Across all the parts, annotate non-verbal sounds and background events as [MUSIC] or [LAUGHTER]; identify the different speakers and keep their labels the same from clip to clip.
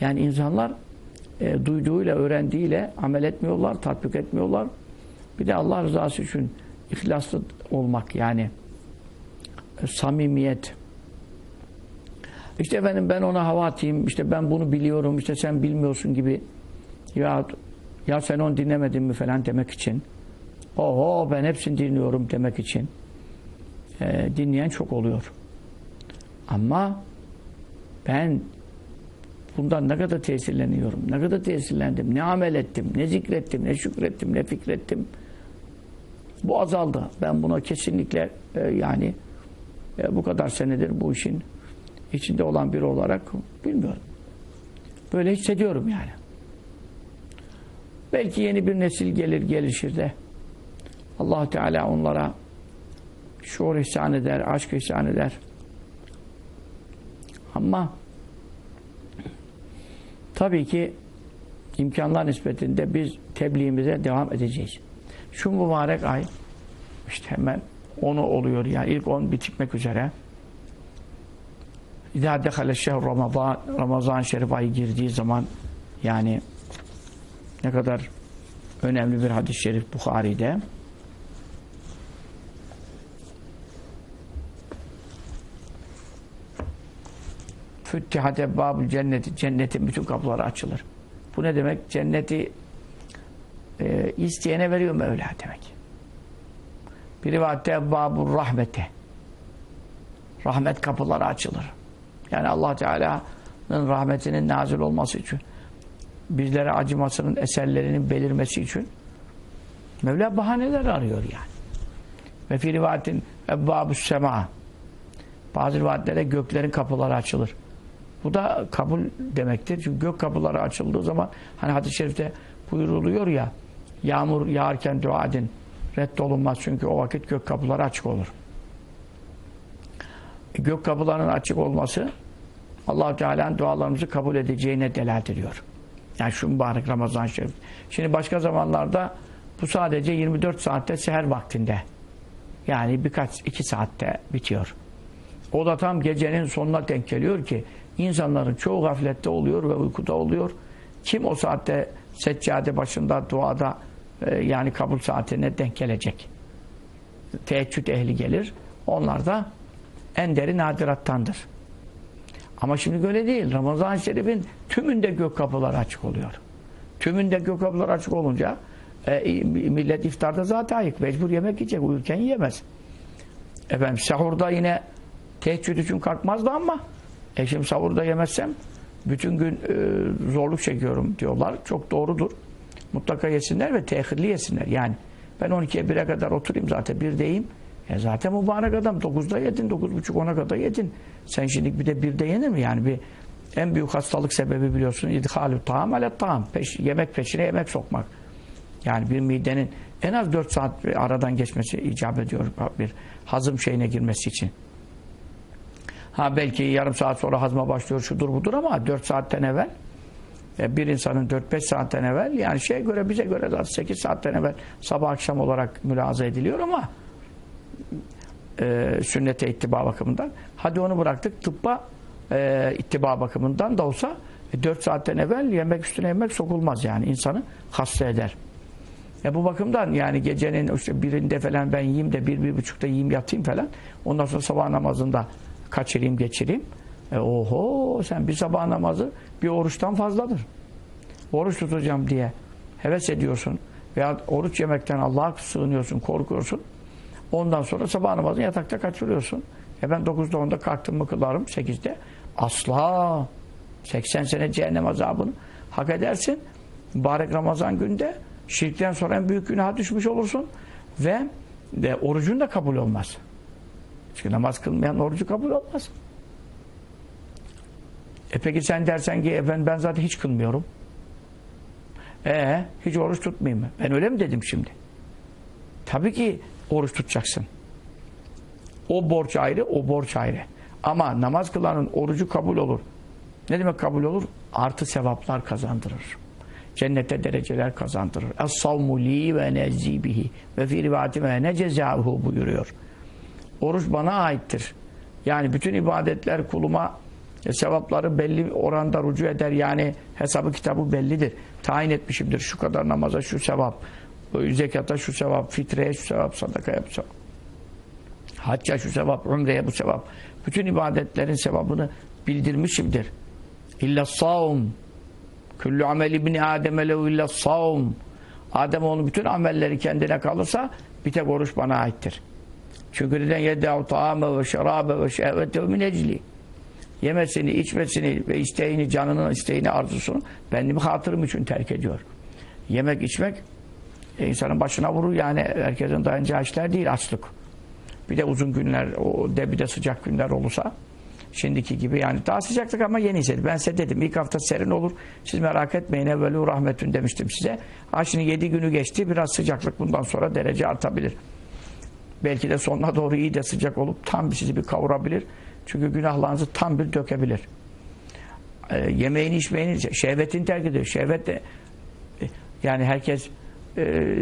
Speaker 1: Yani insanlar e, duyduğuyla, öğrendiğiyle amel etmiyorlar, tatbik etmiyorlar. Bir de Allah rızası için ihlaslı olmak yani e, samimiyet. İşte efendim ben ona hava atayım, işte ben bunu biliyorum, işte sen bilmiyorsun gibi ya ya sen onu dinlemedin mi falan demek için oho ben hepsini dinliyorum demek için e, dinleyen çok oluyor. Ama ben bundan ne kadar tesirleniyorum, ne kadar tesirlendim, ne amel ettim, ne zikrettim, ne şükrettim, ne fikrettim. Bu azaldı. Ben buna kesinlikle e, yani e, bu kadar senedir bu işin içinde olan biri olarak bilmiyorum. Böyle hissediyorum yani. Belki yeni bir nesil gelir gelişir de allah Teala onlara şuur ihsan eder, aşk ihsan eder. Ama tabii ki imkanlar nispetinde biz tebliğimize devam edeceğiz. Şu mübarek ay işte hemen onu oluyor yani ilk on bitikmek üzere. İzâ dehale şehr Ramazan, Ramazan şerif ayı girdiği zaman yani ne kadar önemli bir hadis-i şerif Bukhari'de. Füttihat ebbâbul cenneti cennetin bütün kapıları açılır. Bu ne demek? Cenneti e, isteyene veriyor Mevla demek. Bir rivayette ebbâbul rahmeti rahmet kapıları açılır. Yani Allah Teala'nın rahmetinin nazil olması için bizlere acımasının eserlerinin belirmesi için Mevla bahaneler arıyor yani. Ve fi rivayetin ebbâbus sema bazı rivayetlerde göklerin kapıları açılır. Bu da kabul demektir. Çünkü gök kapıları açıldığı zaman hani hadis-i şerifte buyuruluyor ya yağmur yağarken dua edin reddolunmaz çünkü o vakit gök kapıları açık olur. E, gök kapılarının açık olması allah Teala'nın dualarımızı kabul edeceğine delalet ediyor. Yani şu mübarek Ramazan şerif. Şimdi başka zamanlarda bu sadece 24 saatte seher vaktinde. Yani birkaç, iki saatte bitiyor. O da tam gecenin sonuna denk geliyor ki insanların çoğu gaflette oluyor ve uykuda oluyor. Kim o saatte seccade başında duada e, yani kabul saatine denk gelecek. Teheccüd ehli gelir. Onlar da en derin nadirattandır. Ama şimdi öyle değil. Ramazan-ı Şerif'in tümünde gök kapıları açık oluyor. Tümünde gök kapıları açık olunca e, millet iftarda zaten ayık. Mecbur yemek yiyecek. Uyurken yiyemez. Efendim sahurda yine teheccüd için kalkmazdı ama e şimdi sahurda yemezsem bütün gün e, zorluk çekiyorum diyorlar. Çok doğrudur. Mutlaka yesinler ve tehirli yesinler. Yani ben 12'ye 1'e kadar oturayım zaten bir deyim. E zaten mübarek adam 9'da yedin, 9.30 10'a kadar yedin. Sen şimdi bir de bir de yenir mi? Yani bir en büyük hastalık sebebi biliyorsun idhalü taam ale taam. Peş, yemek peşine yemek sokmak. Yani bir midenin en az 4 saat aradan geçmesi icap ediyor bir hazım şeyine girmesi için. Ha belki yarım saat sonra hazma başlıyor şudur budur ama 4 saatten evvel e, bir insanın 4-5 saatten evvel yani şeye göre bize göre zaten 8 saatten evvel sabah akşam olarak mülaza ediliyor ama e, sünnete ittiba bakımından. Hadi onu bıraktık tıbba e, ittiba bakımından da olsa e, 4 saatten evvel yemek üstüne yemek sokulmaz yani insanı hasta eder. E bu bakımdan yani gecenin işte birinde falan ben yiyeyim de bir, bir buçukta yiyeyim yatayım falan. Ondan sonra sabah namazında kaçırayım geçireyim. E oho sen bir sabah namazı bir oruçtan fazladır. Oruç tutacağım diye heves ediyorsun veya oruç yemekten Allah'a sığınıyorsun, korkuyorsun. Ondan sonra sabah namazını yatakta kaçırıyorsun. E ben 9'da 10'da kalktım mı kılarım 8'de. Asla 80 sene cehennem azabını hak edersin. Mübarek Ramazan günde şirkten sonra en büyük günaha düşmüş olursun ve, ve orucun da kabul olmaz. Çünkü namaz kılmayan orucu kabul olmaz. E peki sen dersen ki efendim ben zaten hiç kılmıyorum. E hiç oruç tutmayayım mı? Ben öyle mi dedim şimdi? Tabii ki oruç tutacaksın. O borç ayrı, o borç ayrı. Ama namaz kılanın orucu kabul olur. Ne demek kabul olur? Artı sevaplar kazandırır. Cennette dereceler kazandırır. Es-savmu li ve nezzi bihi ve fi rivati ve ne cezahu buyuruyor. Oruç bana aittir. Yani bütün ibadetler kuluma E, sevapları belli oranda rucu eder. Yani hesabı kitabı bellidir. Tayin etmişimdir. Şu kadar namaza şu sevap. Zekata şu sevap. Fitreye şu sevap. Sadakaya bu sevap. Hacca şu sevap. Umreye bu sevap. Bütün ibadetlerin sevabını bildirmişimdir. İlla savun. Küllü amel ibni Adem'e lehu illa savun. Ademoğlu bütün amelleri kendine kalırsa bir tek oruç bana aittir. Çünkü neden yeddâhu ta'ame ve şerabe ve şehvete min ecli. Yemesini, içmesini ve isteğini, canının isteğini, arzusunu benim hatırım için terk ediyor. Yemek, içmek e, insanın başına vurur. Yani herkesin dayanacağı işler değil açlık. Bir de uzun günler, o de bir de sıcak günler olursa şimdiki gibi yani daha sıcaklık ama yeni hissedir. Ben size dedim ilk hafta serin olur. Siz merak etmeyin evvelu rahmetün demiştim size. Ha şimdi 7 günü geçti. Biraz sıcaklık bundan sonra derece artabilir. Belki de sonuna doğru iyi de sıcak olup tam sizi bir kavurabilir. Çünkü günahlarınızı tam bir dökebilir. Ee, yemeğini içmeyini, şehvetini terk ediyor. Şehvet de e, yani herkes e,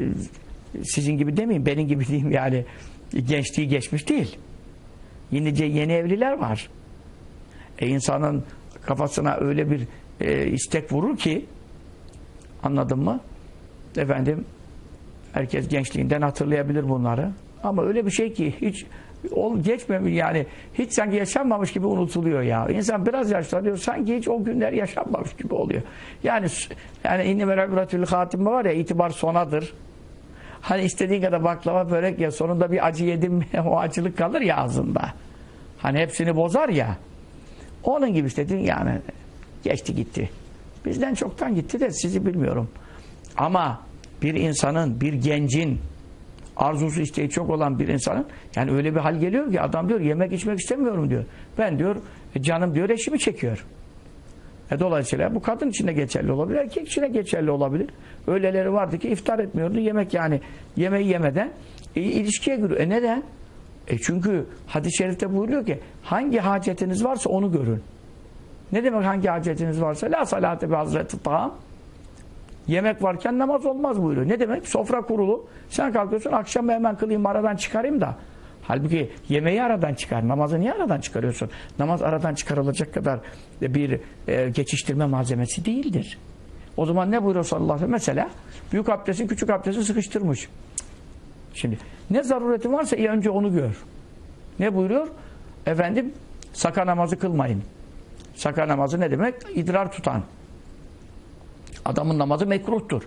Speaker 1: sizin gibi demeyin, benim gibi diyeyim yani gençliği geçmiş değil. Yeni, yeni evliler var. E insanın kafasına öyle bir e, istek vurur ki anladın mı? Efendim herkes gençliğinden hatırlayabilir bunları. Ama öyle bir şey ki hiç ol geçmemiş yani hiç sanki yaşanmamış gibi unutuluyor ya. İnsan biraz yaşlanıyor sanki hiç o günler yaşanmamış gibi oluyor. Yani yani inni merabratül hatime var ya itibar sonadır. Hani istediğin kadar baklava börek ya sonunda bir acı yedim [LAUGHS] o acılık kalır ya ağzında. Hani hepsini bozar ya. Onun gibi işte yani geçti gitti. Bizden çoktan gitti de sizi bilmiyorum. Ama bir insanın, bir gencin arzusu isteği çok olan bir insanın yani öyle bir hal geliyor ki adam diyor yemek içmek istemiyorum diyor. Ben diyor canım diyor eşimi çekiyor. E dolayısıyla bu kadın için de geçerli olabilir, erkek için de geçerli olabilir. Öyleleri vardı ki iftar etmiyordu. Yemek yani yemeği yemeden e, ilişkiye giriyor. E neden? E çünkü hadis-i şerifte buyuruyor ki hangi hacetiniz varsa onu görün. Ne demek hangi hacetiniz varsa? La salate bi hazreti ta'am. Yemek varken namaz olmaz buyuruyor. Ne demek? Sofra kurulu. Sen kalkıyorsun akşam hemen kılayım aradan çıkarayım da. Halbuki yemeği aradan çıkar. Namazı niye aradan çıkarıyorsun? Namaz aradan çıkarılacak kadar bir e, geçiştirme malzemesi değildir. O zaman ne buyuruyor sallallahu aleyhi ve sellem? Mesela büyük abdesti küçük abdesti sıkıştırmış. Şimdi ne zaruretin varsa iyi önce onu gör. Ne buyuruyor? Efendim saka namazı kılmayın. Saka namazı ne demek? İdrar tutan. Adamın namazı mekruhtur.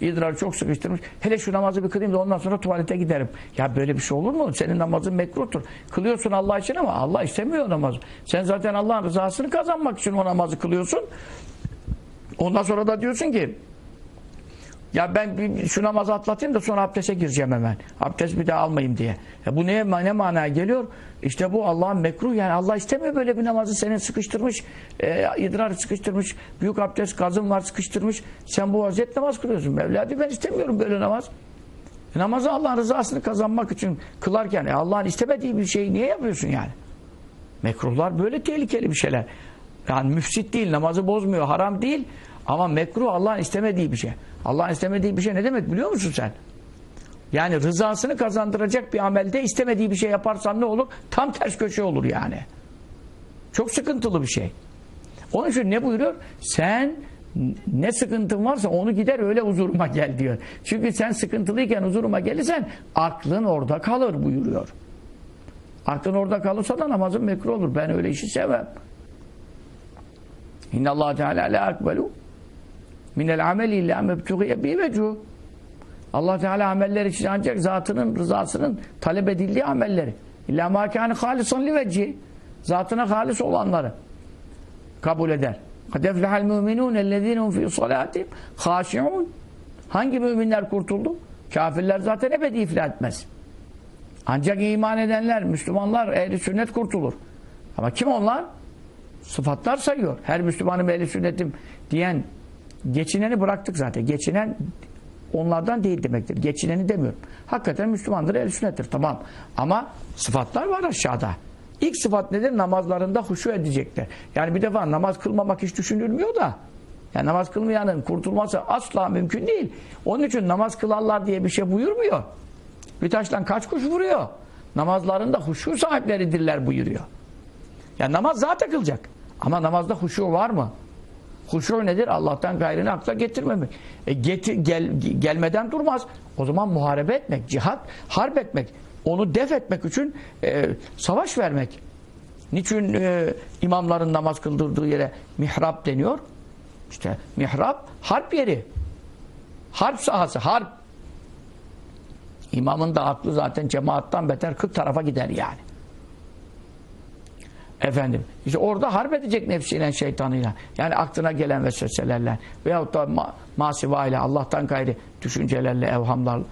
Speaker 1: İdrar çok sıkıştırmış. Hele şu namazı bir kılayım da ondan sonra tuvalete giderim. Ya böyle bir şey olur mu? Senin namazın mekruhtur. Kılıyorsun Allah için ama Allah istemiyor namazı. Sen zaten Allah'ın rızasını kazanmak için o namazı kılıyorsun. Ondan sonra da diyorsun ki ya ben bir, şu namazı atlatayım da sonra abdeste gireceğim hemen. Abdest bir daha almayayım diye. Ya bu neye, ne manaya geliyor? İşte bu Allah'ın mekruh yani Allah istemiyor böyle bir namazı senin sıkıştırmış, e, idrar sıkıştırmış, büyük abdest kazım var sıkıştırmış. Sen bu vaziyet namaz kılıyorsun. Mevla ben istemiyorum böyle namaz. E, namazı Allah'ın rızasını kazanmak için kılarken e, Allah'ın istemediği bir şeyi niye yapıyorsun yani? Mekruhlar böyle tehlikeli bir şeyler. Yani müfsit değil, namazı bozmuyor, haram değil. Ama mekruh Allah'ın istemediği bir şey. Allah'ın istemediği bir şey ne demek biliyor musun sen? Yani rızasını kazandıracak bir amelde istemediği bir şey yaparsan ne olur? Tam ters köşe olur yani. Çok sıkıntılı bir şey. Onun için ne buyuruyor? Sen ne sıkıntın varsa onu gider öyle huzuruma gel diyor. Çünkü sen sıkıntılıyken huzuruma gelirsen aklın orada kalır buyuruyor. Aklın orada kalırsa da namazın mekruh olur. Ben öyle işi sevmem. İnnallâhu Teala la akbelu minel ameli illa mebtugiye bi vecu. Allah Teala ameller için ancak zatının rızasının talep edildiği amelleri. İlla makâni halisan li veci. Zatına halis olanları kabul eder. Kadeflehal müminun ellezinum fi salatim haşiun. Hangi müminler kurtuldu? Kafirler zaten ebedi iflah etmez. Ancak iman edenler, Müslümanlar, ehli sünnet kurtulur. Ama kim onlar? Sıfatlar sayıyor. Her Müslümanım ehli sünnetim diyen geçineni bıraktık zaten. Geçinen onlardan değil demektir. Geçineni demiyorum. Hakikaten Müslümandır, el sünnettir. Tamam. Ama sıfatlar var aşağıda. İlk sıfat nedir? Namazlarında huşu edecekler. Yani bir defa namaz kılmamak hiç düşünülmüyor da. Yani namaz kılmayanın kurtulması asla mümkün değil. Onun için namaz kılarlar diye bir şey buyurmuyor. Bir taştan kaç kuş vuruyor? Namazlarında huşu sahipleridirler buyuruyor. Yani namaz zaten kılacak. Ama namazda huşu var mı? Huşu nedir? Allah'tan gayrını akla getirmemek. E getir, gel, gelmeden durmaz. O zaman muharebe etmek, cihat, harp etmek, onu def etmek için e, savaş vermek. Niçin e, imamların namaz kıldırdığı yere mihrap deniyor? İşte mihrap harp yeri. Harp sahası, harp. İmamın da aklı zaten cemaattan beter 40 tarafa gider yani. Efendim, işte orada harp edecek nefsiyle, şeytanıyla. Yani aklına gelen vesveselerle veyahut da ma masiva ile, Allah'tan gayri düşüncelerle, evhamlarla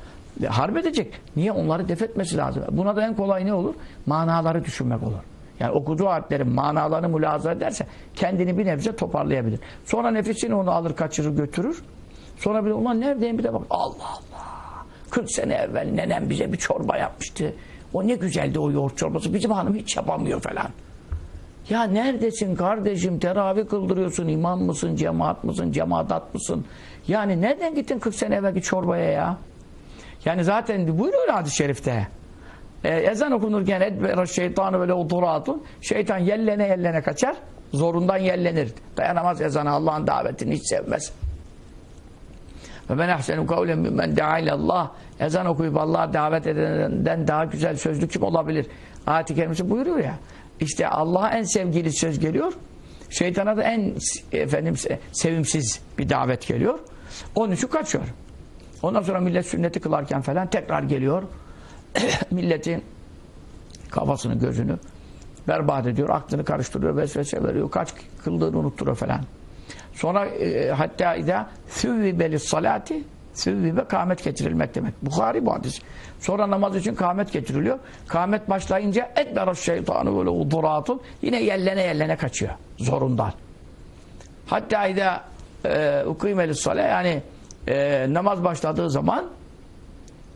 Speaker 1: harp edecek. Niye? Onları def etmesi lazım. Buna da en kolay ne olur? Manaları düşünmek olur. Yani okuduğu harflerin manalarını mülaza ederse kendini bir nebze toparlayabilir. Sonra nefisini onu alır kaçırır götürür. Sonra bir de ulan neredeyim bir de bak Allah Allah. 40 sene evvel nenem bize bir çorba yapmıştı. O ne güzeldi o yoğurt çorbası. Bizim hanım hiç yapamıyor falan. Ya neredesin kardeşim? Teravih kıldırıyorsun. imam mısın? Cemaat mısın? Cemaatat mısın? Yani nereden gittin 40 sene evvelki çorbaya ya? Yani zaten buyuruyor hadis-i şerifte. Ee, ezan okunurken edbera şeytanı böyle uturatun. Şeytan yellene yellene kaçar. Zorundan yellenir. Dayanamaz ezana Allah'ın davetini hiç sevmez. Ve ben ahsenu kavlen mimmen Allah. Ezan okuyup Allah'a davet edenden daha güzel sözlü kim olabilir? Ayet-i kerimesi buyuruyor ya. İşte Allah'a en sevgili söz geliyor. Şeytana da en efendim sevimsiz bir davet geliyor. Onun için kaçıyor. Ondan sonra millet sünneti kılarken falan tekrar geliyor. [COUGHS] Milletin kafasını, gözünü berbat ediyor, aklını karıştırıyor, vesvese veriyor, kaç kıldığını unutturuyor falan. Sonra e, hatta ida süvvibeli salati süvvibe kâmet getirilmek demek. Bukhari bu hadis. Sonra namaz için kâmet getiriliyor. Kâmet başlayınca etberas şeytanı böyle uduratun yine yellene yellene kaçıyor. Zorundan. Hatta ida e, ukîmeli salâ yani e, namaz başladığı zaman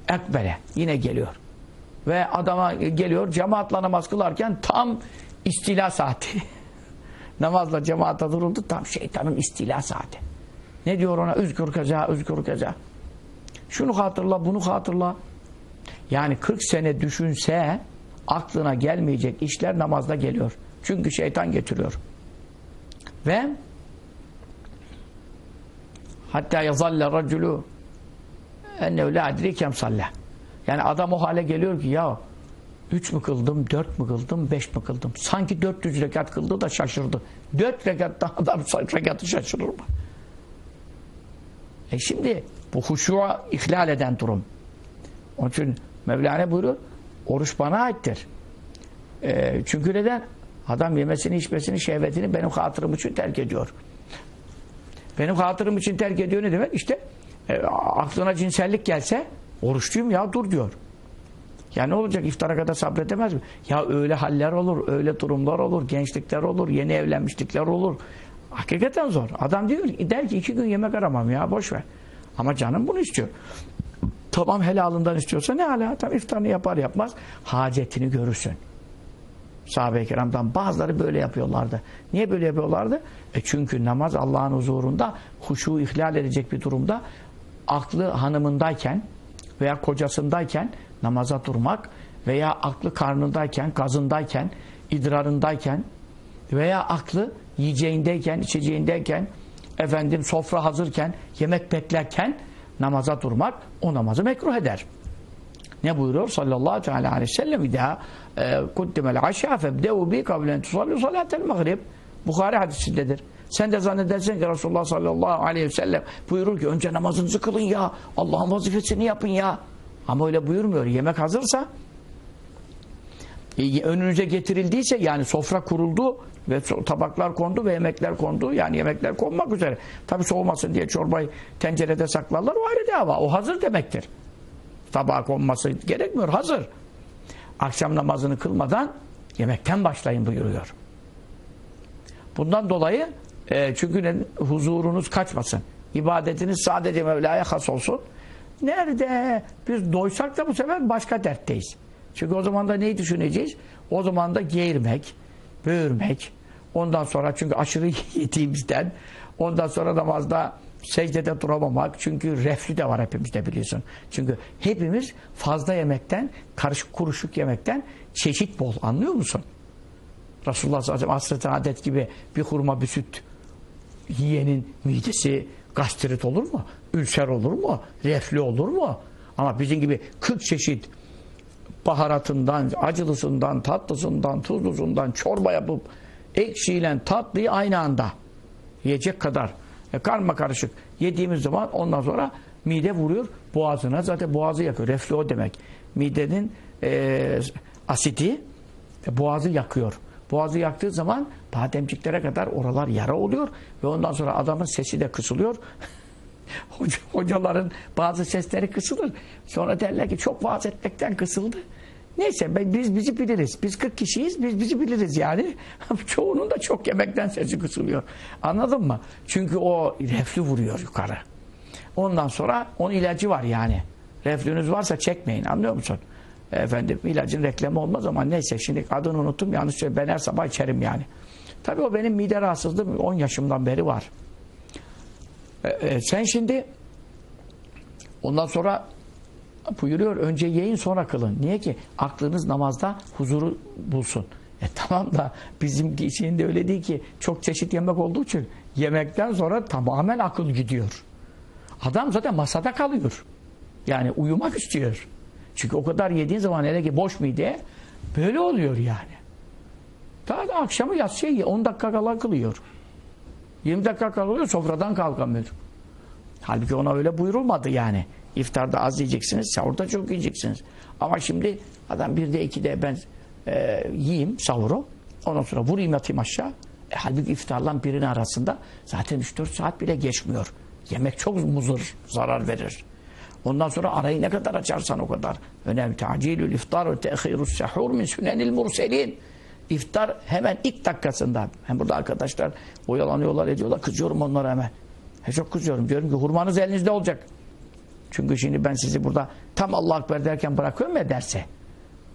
Speaker 1: ekbele yine geliyor. Ve adama geliyor cemaatla namaz kılarken tam istila saati. [LAUGHS] Namazla cemaata duruldu tam şeytanın istila saati. Ne diyor ona? Üzgür keza, üzgür keza. Şunu hatırla, bunu hatırla. Yani 40 sene düşünse aklına gelmeyecek işler namazda geliyor. Çünkü şeytan getiriyor. Ve hatta yazalle raculu ennehu la adrikem salla. Yani adam o hale geliyor ki ya üç mü kıldım, dört mü kıldım, beş mi kıldım? Sanki 400 rekat kıldı da şaşırdı. Dört rekatta adam [LAUGHS] rekatı şaşırır mı? E şimdi bu huşuğa ihlal eden durum. Onun için Mevlana buyuruyor, oruç bana aittir. E, çünkü neden? Adam yemesini, içmesini, şehvetini benim hatırım için terk ediyor. Benim hatırım için terk ediyor ne demek? İşte e, aklına cinsellik gelse oruçluyum ya dur diyor. Ya ne olacak iftara kadar sabredemez mi? Ya öyle haller olur, öyle durumlar olur, gençlikler olur, yeni evlenmişlikler olur. Hakikaten zor. Adam diyor der ki iki gün yemek aramam ya boş ver. Ama canım bunu istiyor. Tamam helalından istiyorsa ne hala? Tam iftarını yapar yapmaz hacetini görürsün. Sahabe-i kiramdan bazıları böyle yapıyorlardı. Niye böyle yapıyorlardı? E çünkü namaz Allah'ın huzurunda huşu ihlal edecek bir durumda aklı hanımındayken veya kocasındayken namaza durmak veya aklı karnındayken, gazındayken, idrarındayken veya aklı yiyeceğindeyken, içeceğindeyken efendim sofra hazırken, yemek beklerken namaza durmak o namazı mekruh eder. Ne buyuruyor sallallahu aleyhi ve sellem İdâ e, kuddimel aşâ febde'u bi kablen tusallu salâtel mağrib Bukhari hadisindedir. Sen de zannedersin ki Resulullah sallallahu aleyhi ve sellem buyurur ki önce namazınızı kılın ya Allah'ın vazifesini yapın ya ama öyle buyurmuyor. Yemek hazırsa e, önünüze getirildiyse yani sofra kuruldu ve tabaklar kondu ve yemekler kondu. Yani yemekler konmak üzere. Tabi soğumasın diye çorbayı tencerede saklarlar. O ayrı dava. O hazır demektir. Tabağa konması gerekmiyor. Hazır. Akşam namazını kılmadan yemekten başlayın buyuruyor. Bundan dolayı e, çünkü huzurunuz kaçmasın. İbadetiniz sadece Mevla'ya has olsun. Nerede? Biz doysak da bu sefer başka dertteyiz. Çünkü o zaman da neyi düşüneceğiz? O zaman da geğirmek, böğürmek, ondan sonra çünkü aşırı [LAUGHS] yediğimizden, ondan sonra namazda secdede duramamak. Çünkü reflü de var hepimizde biliyorsun. Çünkü hepimiz fazla yemekten, karışık kuruşuk yemekten çeşit bol. Anlıyor musun? Resulullah sallallahu aleyhi ve sellem adet gibi bir hurma bir süt yiyenin midesi gastrit olur mu? Ülser olur mu? Reflü olur mu? Ama bizim gibi 40 çeşit baharatından, acılısından, tatlısından, tuzlusundan çorba yapıp ekşiyle tatlıyı aynı anda yiyecek kadar e, karma karışık yediğimiz zaman ondan sonra mide vuruyor boğazına. Zaten boğazı yakıyor. Reflü demek. Midenin e, asidi e, boğazı yakıyor. Boğazı yaktığı zaman bademciklere kadar oralar yara oluyor ve ondan sonra adamın sesi de kısılıyor. [LAUGHS] Hoca- Hocaların bazı sesleri kısılır. Sonra derler ki çok vaaz etmekten kısıldı. Neyse ben- biz bizi biliriz. Biz 40 kişiyiz. Biz bizi biliriz yani. [LAUGHS] Çoğunun da çok yemekten sesi kısılıyor. Anladın mı? Çünkü o reflü vuruyor yukarı. Ondan sonra onun ilacı var yani. Reflünüz varsa çekmeyin anlıyor musun? Efendim ilacın reklamı olmaz ama neyse şimdi adını unuttum yanlış söyleyeyim. Ben her sabah içerim yani. Tabii o benim mide rahatsızlığım 10 yaşımdan beri var. E, e, sen şimdi ondan sonra buyuruyor önce yiyin sonra kılın. Niye ki? Aklınız namazda huzuru bulsun. E tamam da bizim içinde öyle değil ki çok çeşit yemek olduğu için yemekten sonra tamamen akıl gidiyor. Adam zaten masada kalıyor. Yani uyumak istiyor. Çünkü o kadar yediğin zaman hele ki boş mide böyle oluyor yani. Da akşamı yatsıya ye, 10 dakika kala kılıyor. 20 dakika kalıyor sofradan kalkamıyor. Halbuki ona öyle buyurulmadı yani. İftarda az yiyeceksiniz, sahurda çok yiyeceksiniz. Ama şimdi adam bir de iki de ben e, yiyeyim sahuru. Ondan sonra vurayım yatayım aşağı. E, halbuki iftarla birinin arasında zaten 3-4 saat bile geçmiyor. Yemek çok muzur, zarar verir. Ondan sonra arayı ne kadar açarsan o kadar. Önemli. Tacilül iftar ve tehirus sahur min sünenil murselin. İftar hemen ilk dakikasında. Hem burada arkadaşlar oyalanıyorlar, ediyorlar. Kızıyorum onlara hemen. He çok kızıyorum. Diyorum ki hurmanız elinizde olacak. Çünkü şimdi ben sizi burada tam Allah Ekber derken bırakıyorum ya derse.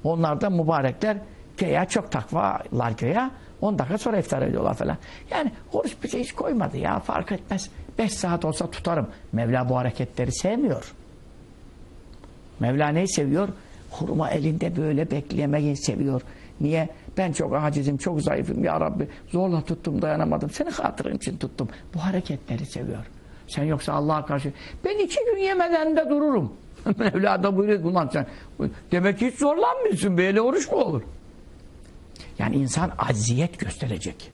Speaker 1: Onlar da mübarekler göya çok takvalar göya 10 dakika sonra iftar ediyorlar falan. Yani oruç bize hiç koymadı ya fark etmez. 5 saat olsa tutarım. Mevla bu hareketleri sevmiyor. Mevla neyi seviyor? Hurma elinde böyle beklemeyi seviyor. Niye? Ben çok acizim, çok zayıfım ya Rabbi. Zorla tuttum, dayanamadım. Senin hatırın için tuttum. Bu hareketleri seviyor. Sen yoksa Allah'a karşı ben iki gün yemeden de dururum. [LAUGHS] Mevla da buyuruyor ulan sen demek ki hiç zorlanmıyorsun. Böyle oruç mu olur? Yani insan acziyet gösterecek.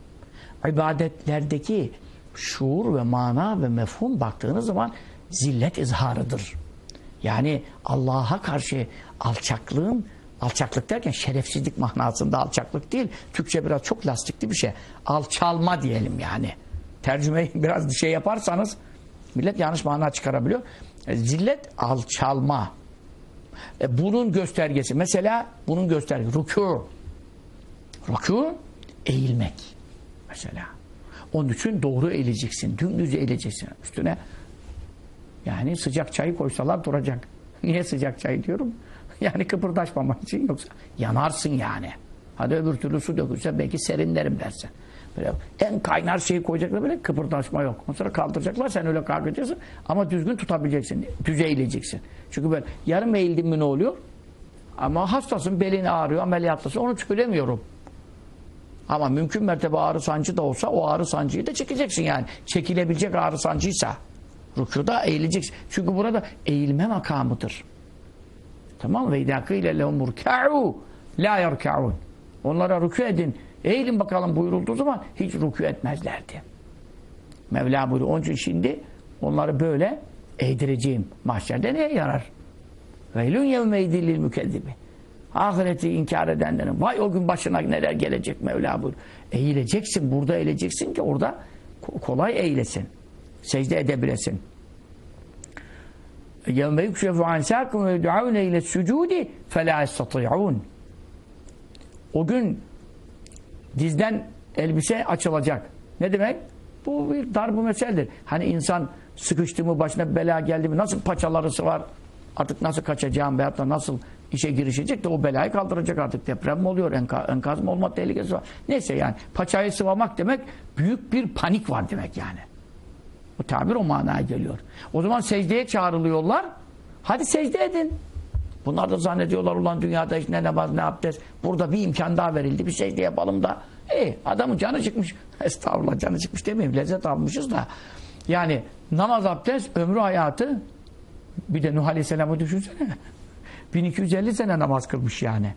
Speaker 1: İbadetlerdeki şuur ve mana ve mefhum baktığınız zaman zillet izharıdır. Yani Allah'a karşı alçaklığın alçaklık derken şerefsizlik manasında alçaklık değil. Türkçe biraz çok lastikli bir şey. Alçalma diyelim yani. Tercümeyi [LAUGHS] biraz şey yaparsanız millet yanlış mana çıkarabiliyor. E, Zillet alçalma. E, bunun göstergesi. Mesela bunun göstergesi. Rükû. Rükû eğilmek. Mesela. Onun için doğru eğileceksin. Dümdüz eğileceksin. Üstüne yani sıcak çayı koysalar duracak. [LAUGHS] Niye sıcak çay diyorum? [LAUGHS] Yani kıpırdaşmamak için yoksa yanarsın yani. Hadi öbür türlü su dökülse belki serinlerim dersin. Böyle en kaynar şeyi koyacaklar böyle kıpırdaşma yok. Ondan sonra kaldıracaklar sen öyle kalkacaksın ama düzgün tutabileceksin. Düz eğileceksin. Çünkü ben yarım eğildim mi ne oluyor? Ama hastasın belin ağrıyor ameliyattasın onu söylemiyorum. Ama mümkün mertebe ağrı sancı da olsa o ağrı sancıyı da çekeceksin yani. Çekilebilecek ağrı sancıysa. Rükuda eğileceksin. Çünkü burada eğilme makamıdır. Tamam? Ve idâ kîle lehum murka'û lâ yerka'ûn. Onlara rükû edin. Eğilin bakalım buyurulduğu zaman hiç rükû etmezlerdi. Mevla buyuruyor. Onun için şimdi onları böyle eğdireceğim. Mahşerde neye yarar? Veylün yevmeydin lil mükezzibi. Ahireti inkar edenlerin vay o gün başına neler gelecek Mevla buyuruyor. Eğileceksin. Burada eğileceksin ki orada ko- kolay eğilesin. Secde edebilesin. يَوْمَ يُكْشَفُ عَنْ سَاقٍ وَيُدْعَوْنَ اِلَى السُّجُودِ فَلَا يَسْتَطِيعُونَ O gün dizden elbise açılacak. Ne demek? Bu bir darbu meseldir. Hani insan sıkıştı mı, başına bela geldi mi, nasıl paçalarısı var, artık nasıl kaçacağım veyahut da nasıl işe girişecek de o belayı kaldıracak artık. Deprem mi oluyor, enka, enkaz mı olma tehlikesi var. Neyse yani paçayı sıvamak demek büyük bir panik var demek yani. Bu tabir o manaya geliyor. O zaman secdeye çağrılıyorlar. Hadi secde edin. Bunlar da zannediyorlar ulan dünyada hiç ne namaz ne abdest. Burada bir imkan daha verildi. Bir secde yapalım da İyi adamın canı çıkmış. [LAUGHS] Estağfurullah canı çıkmış demeyeyim. Lezzet almışız da. Yani namaz abdest ömrü hayatı bir de Nuh Aleyhisselam'ı düşünsene. [LAUGHS] 1250 sene namaz kılmış yani.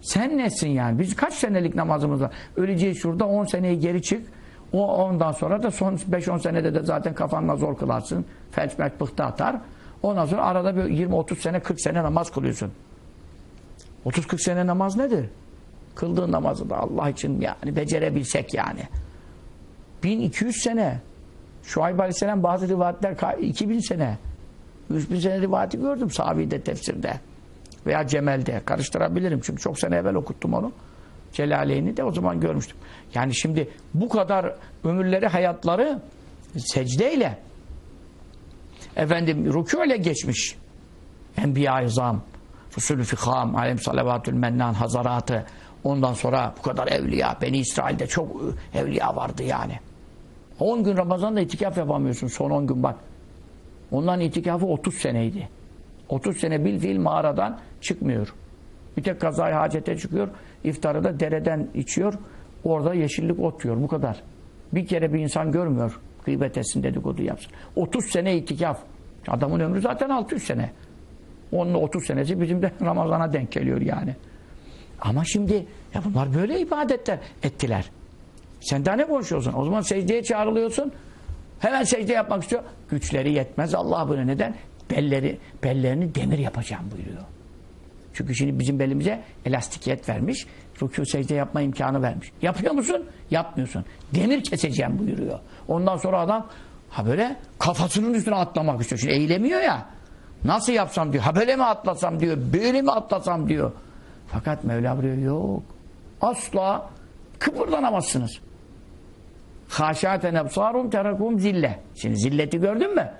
Speaker 1: Sen nesin yani? Biz kaç senelik namazımız var? Öleceğiz şurada 10 seneyi geri çık. O ondan sonra da son 5-10 senede de zaten kafanla zor kılarsın. Felç melç pıhtı atar. Ondan sonra arada bir 20-30 sene 40 sene namaz kılıyorsun. 30-40 sene namaz nedir? Kıldığın namazı da Allah için yani becerebilsek yani. 1200 sene. Şuayb Aleyhisselam bazı rivayetler 2000 sene. 3000 sene rivayeti gördüm Sabi'de tefsirde. Veya Cemel'de. Karıştırabilirim çünkü çok sene evvel okuttum onu. Celaleyni de o zaman görmüştüm. Yani şimdi bu kadar ömürleri, hayatları secdeyle efendim rükû ile geçmiş. Enbiya-i Zam, Fusulü Fikam, Alem Salavatül Mennan, Hazaratı, ondan sonra bu kadar evliya. Beni İsrail'de çok evliya vardı yani. 10 gün Ramazan'da itikaf yapamıyorsun son 10 gün bak. Ondan itikafı 30 seneydi. 30 sene bil fiil mağaradan çıkmıyor. Bir tek kazayı hacete çıkıyor. İftarı da dereden içiyor. Orada yeşillik otuyor. Bu kadar. Bir kere bir insan görmüyor. Gıybet etsin dedikodu yapsın. 30 sene itikaf. Adamın ömrü zaten 600 sene. Onun 30 senesi bizim de [LAUGHS] Ramazan'a denk geliyor yani. Ama şimdi ya bunlar böyle ibadetler ettiler. Sen daha ne konuşuyorsun? O zaman secdeye çağrılıyorsun. Hemen secde yapmak istiyor. Güçleri yetmez. Allah bunu neden? Belleri, bellerini demir yapacağım buyuruyor. Çünkü şimdi bizim belimize elastikiyet vermiş. Rükû secde yapma imkanı vermiş. Yapıyor musun? Yapmıyorsun. Demir keseceğim buyuruyor. Ondan sonra adam ha böyle kafasının üstüne atlamak istiyor. Şimdi eğilemiyor ya. Nasıl yapsam diyor. Ha böyle mi atlasam diyor. Böyle mi atlasam diyor. Fakat Mevla buyuruyor yok. Asla kıpırdanamazsınız. Haşaten ebsarum terakum zille. Şimdi zilleti gördün mü?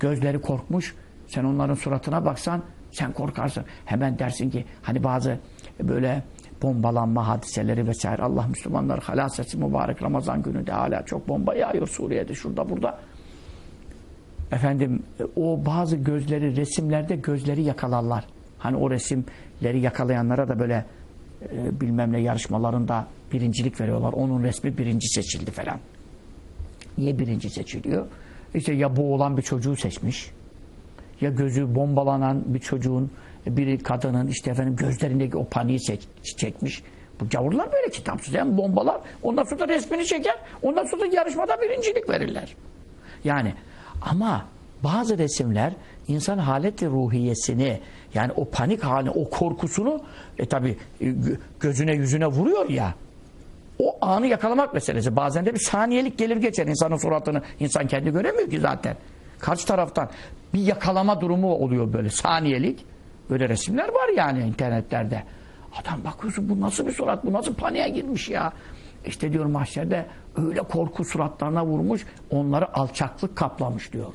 Speaker 1: Gözleri korkmuş. Sen onların suratına baksan sen korkarsın. Hemen dersin ki hani bazı böyle bombalanma hadiseleri vesaire Allah Müslümanlar halas etsin mübarek Ramazan günü de hala çok bomba yağıyor Suriye'de şurada burada. Efendim o bazı gözleri resimlerde gözleri yakalarlar. Hani o resimleri yakalayanlara da böyle e, bilmem ne yarışmalarında birincilik veriyorlar. Onun resmi birinci seçildi falan. Niye birinci seçiliyor? İşte ya boğulan bir çocuğu seçmiş ya gözü bombalanan bir çocuğun bir kadının işte efendim gözlerindeki o paniği çek, çekmiş. Bu gavurlar böyle kitapsız. Yani bombalar ondan sonra da resmini çeker. Ondan sonra da yarışmada birincilik verirler. Yani ama bazı resimler insan haleti ruhiyesini yani o panik halini, o korkusunu e tabi gözüne yüzüne vuruyor ya o anı yakalamak meselesi. Bazen de bir saniyelik gelir geçer insanın suratını. insan kendi göremiyor ki zaten. Karşı taraftan bir yakalama durumu oluyor böyle saniyelik. Böyle resimler var yani internetlerde. Adam bakıyorsun bu nasıl bir surat, bu nasıl paniğe girmiş ya. İşte diyor mahşerde öyle korku suratlarına vurmuş, onları alçaklık kaplamış diyor.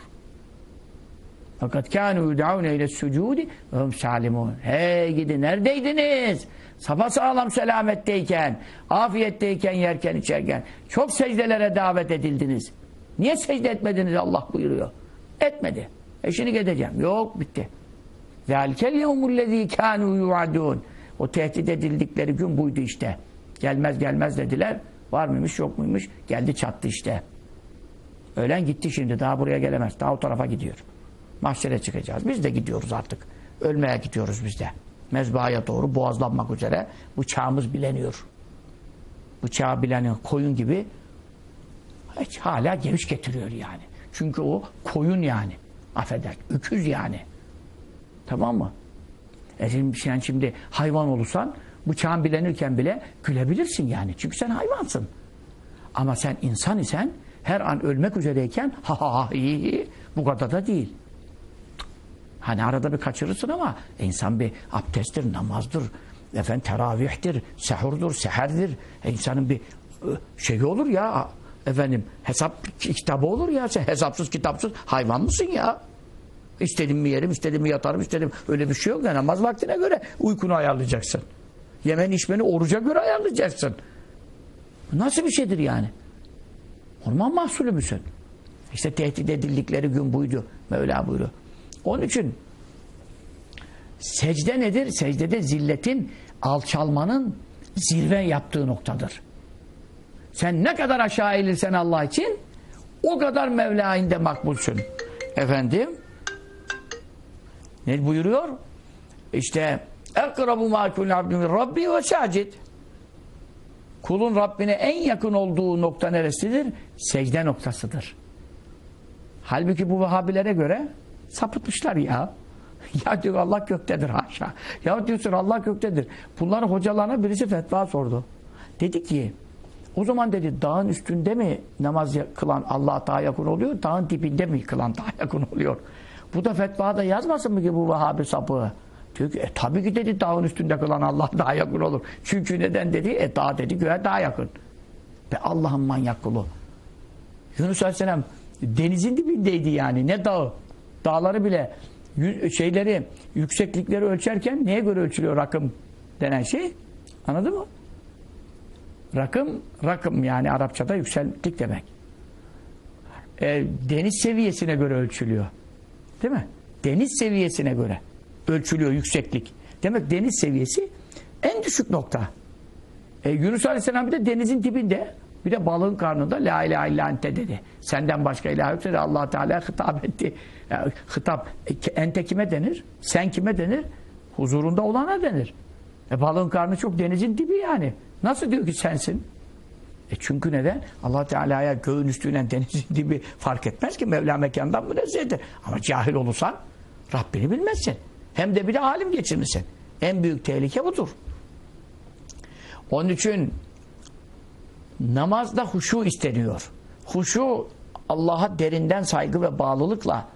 Speaker 1: Fakat kânû yud'ûne ile sucûdi ve salimun. Hey gidi neredeydiniz? Sapasağlam selametteyken, afiyetteyken, yerken, içerken çok secdelere davet edildiniz. Niye secde etmediniz Allah buyuruyor. Etmedi. E şimdi gideceğim. Yok bitti. ذَٰلِكَ الْيَوْمُ الَّذ۪ي كَانُوا يُعَدُونَ O tehdit edildikleri gün buydu işte. Gelmez gelmez dediler. Var mıymış yok muymuş? Geldi çattı işte. Öğlen gitti şimdi. Daha buraya gelemez. Daha o tarafa gidiyor. Mahşere çıkacağız. Biz de gidiyoruz artık. Ölmeye gidiyoruz biz de. Mezbahaya doğru boğazlanmak üzere. Bıçağımız bileniyor. Bıçağı bileniyor. Koyun gibi hiç hala geviş getiriyor yani. Çünkü o koyun yani. Affeder. Öküz yani. Tamam mı? E şimdi, sen şimdi hayvan olursan bıçağın bilenirken bile gülebilirsin yani. Çünkü sen hayvansın. Ama sen insan isen her an ölmek üzereyken [LAUGHS] ha ha ha iyi, bu kadar da değil. Hani arada bir kaçırırsın ama insan bir abdesttir, namazdır, efendim teravihtir, sehurdur, seherdir. E insanın bir şey olur ya efendim hesap kitabı olur ya sen hesapsız kitapsız hayvan mısın ya? İstedim mi yerim, istedim mi yatarım, istedim öyle bir şey yok ya namaz vaktine göre uykunu ayarlayacaksın. Yemen içmeni oruca göre ayarlayacaksın. Nasıl bir şeydir yani? Orman mahsulü müsün? İşte tehdit edildikleri gün buydu. Mevla buyuruyor. Onun için secde nedir? Secdede zilletin, alçalmanın zirve yaptığı noktadır. Sen ne kadar aşağı eğilirsen Allah için o kadar Mevla inde makbulsün. Efendim ne buyuruyor? İşte اَقْرَبُ مَا كُلْ عَبْدُ Rabbi ve sacid. Kulun Rabbine en yakın olduğu nokta neresidir? Secde noktasıdır. Halbuki bu Vahabilere göre sapıtmışlar ya. [LAUGHS] Ya diyor Allah göktedir haşa. Ya diyorsun Allah göktedir. Bunların hocalarına birisi fetva sordu. Dedi ki o zaman dedi dağın üstünde mi namaz kılan Allah daha yakın oluyor? Dağın dibinde mi kılan daha yakın oluyor? Bu da fetvada yazmasın mı ki bu Vahabi sapığı? Diyor ki e, tabii ki dedi dağın üstünde kılan Allah [LAUGHS] daha yakın olur. Çünkü neden dedi? E dağ dedi göğe daha yakın. Ve Allah'ın manyak kulu. Yunus Aleyhisselam denizin dibindeydi yani. Ne dağı? Dağları bile şeyleri, yükseklikleri ölçerken neye göre ölçülüyor rakım denen şey? Anladın mı? Rakım, rakım yani Arapçada yükseklik demek. E, deniz seviyesine göre ölçülüyor. Değil mi? Deniz seviyesine göre ölçülüyor yükseklik. Demek deniz seviyesi en düşük nokta. E, Yunus Aleyhisselam bir de denizin dibinde bir de balığın karnında la ilahe illa ente dedi. Senden başka ilah yok dedi. allah Teala hitap etti. Yani, hitap. E, ente kime denir? Sen kime denir? Huzurunda olana denir. E, balığın karnı çok denizin dibi yani. Nasıl diyor ki sensin? E çünkü neden? allah Teala'ya göğün üstüyle denizin [LAUGHS] dibi fark etmez ki Mevla mekandan münezzehtir. Ama cahil olursan Rabbini bilmezsin. Hem de bir de alim geçirmişsin. En büyük tehlike budur. Onun için namazda huşu isteniyor. Huşu Allah'a derinden saygı ve bağlılıkla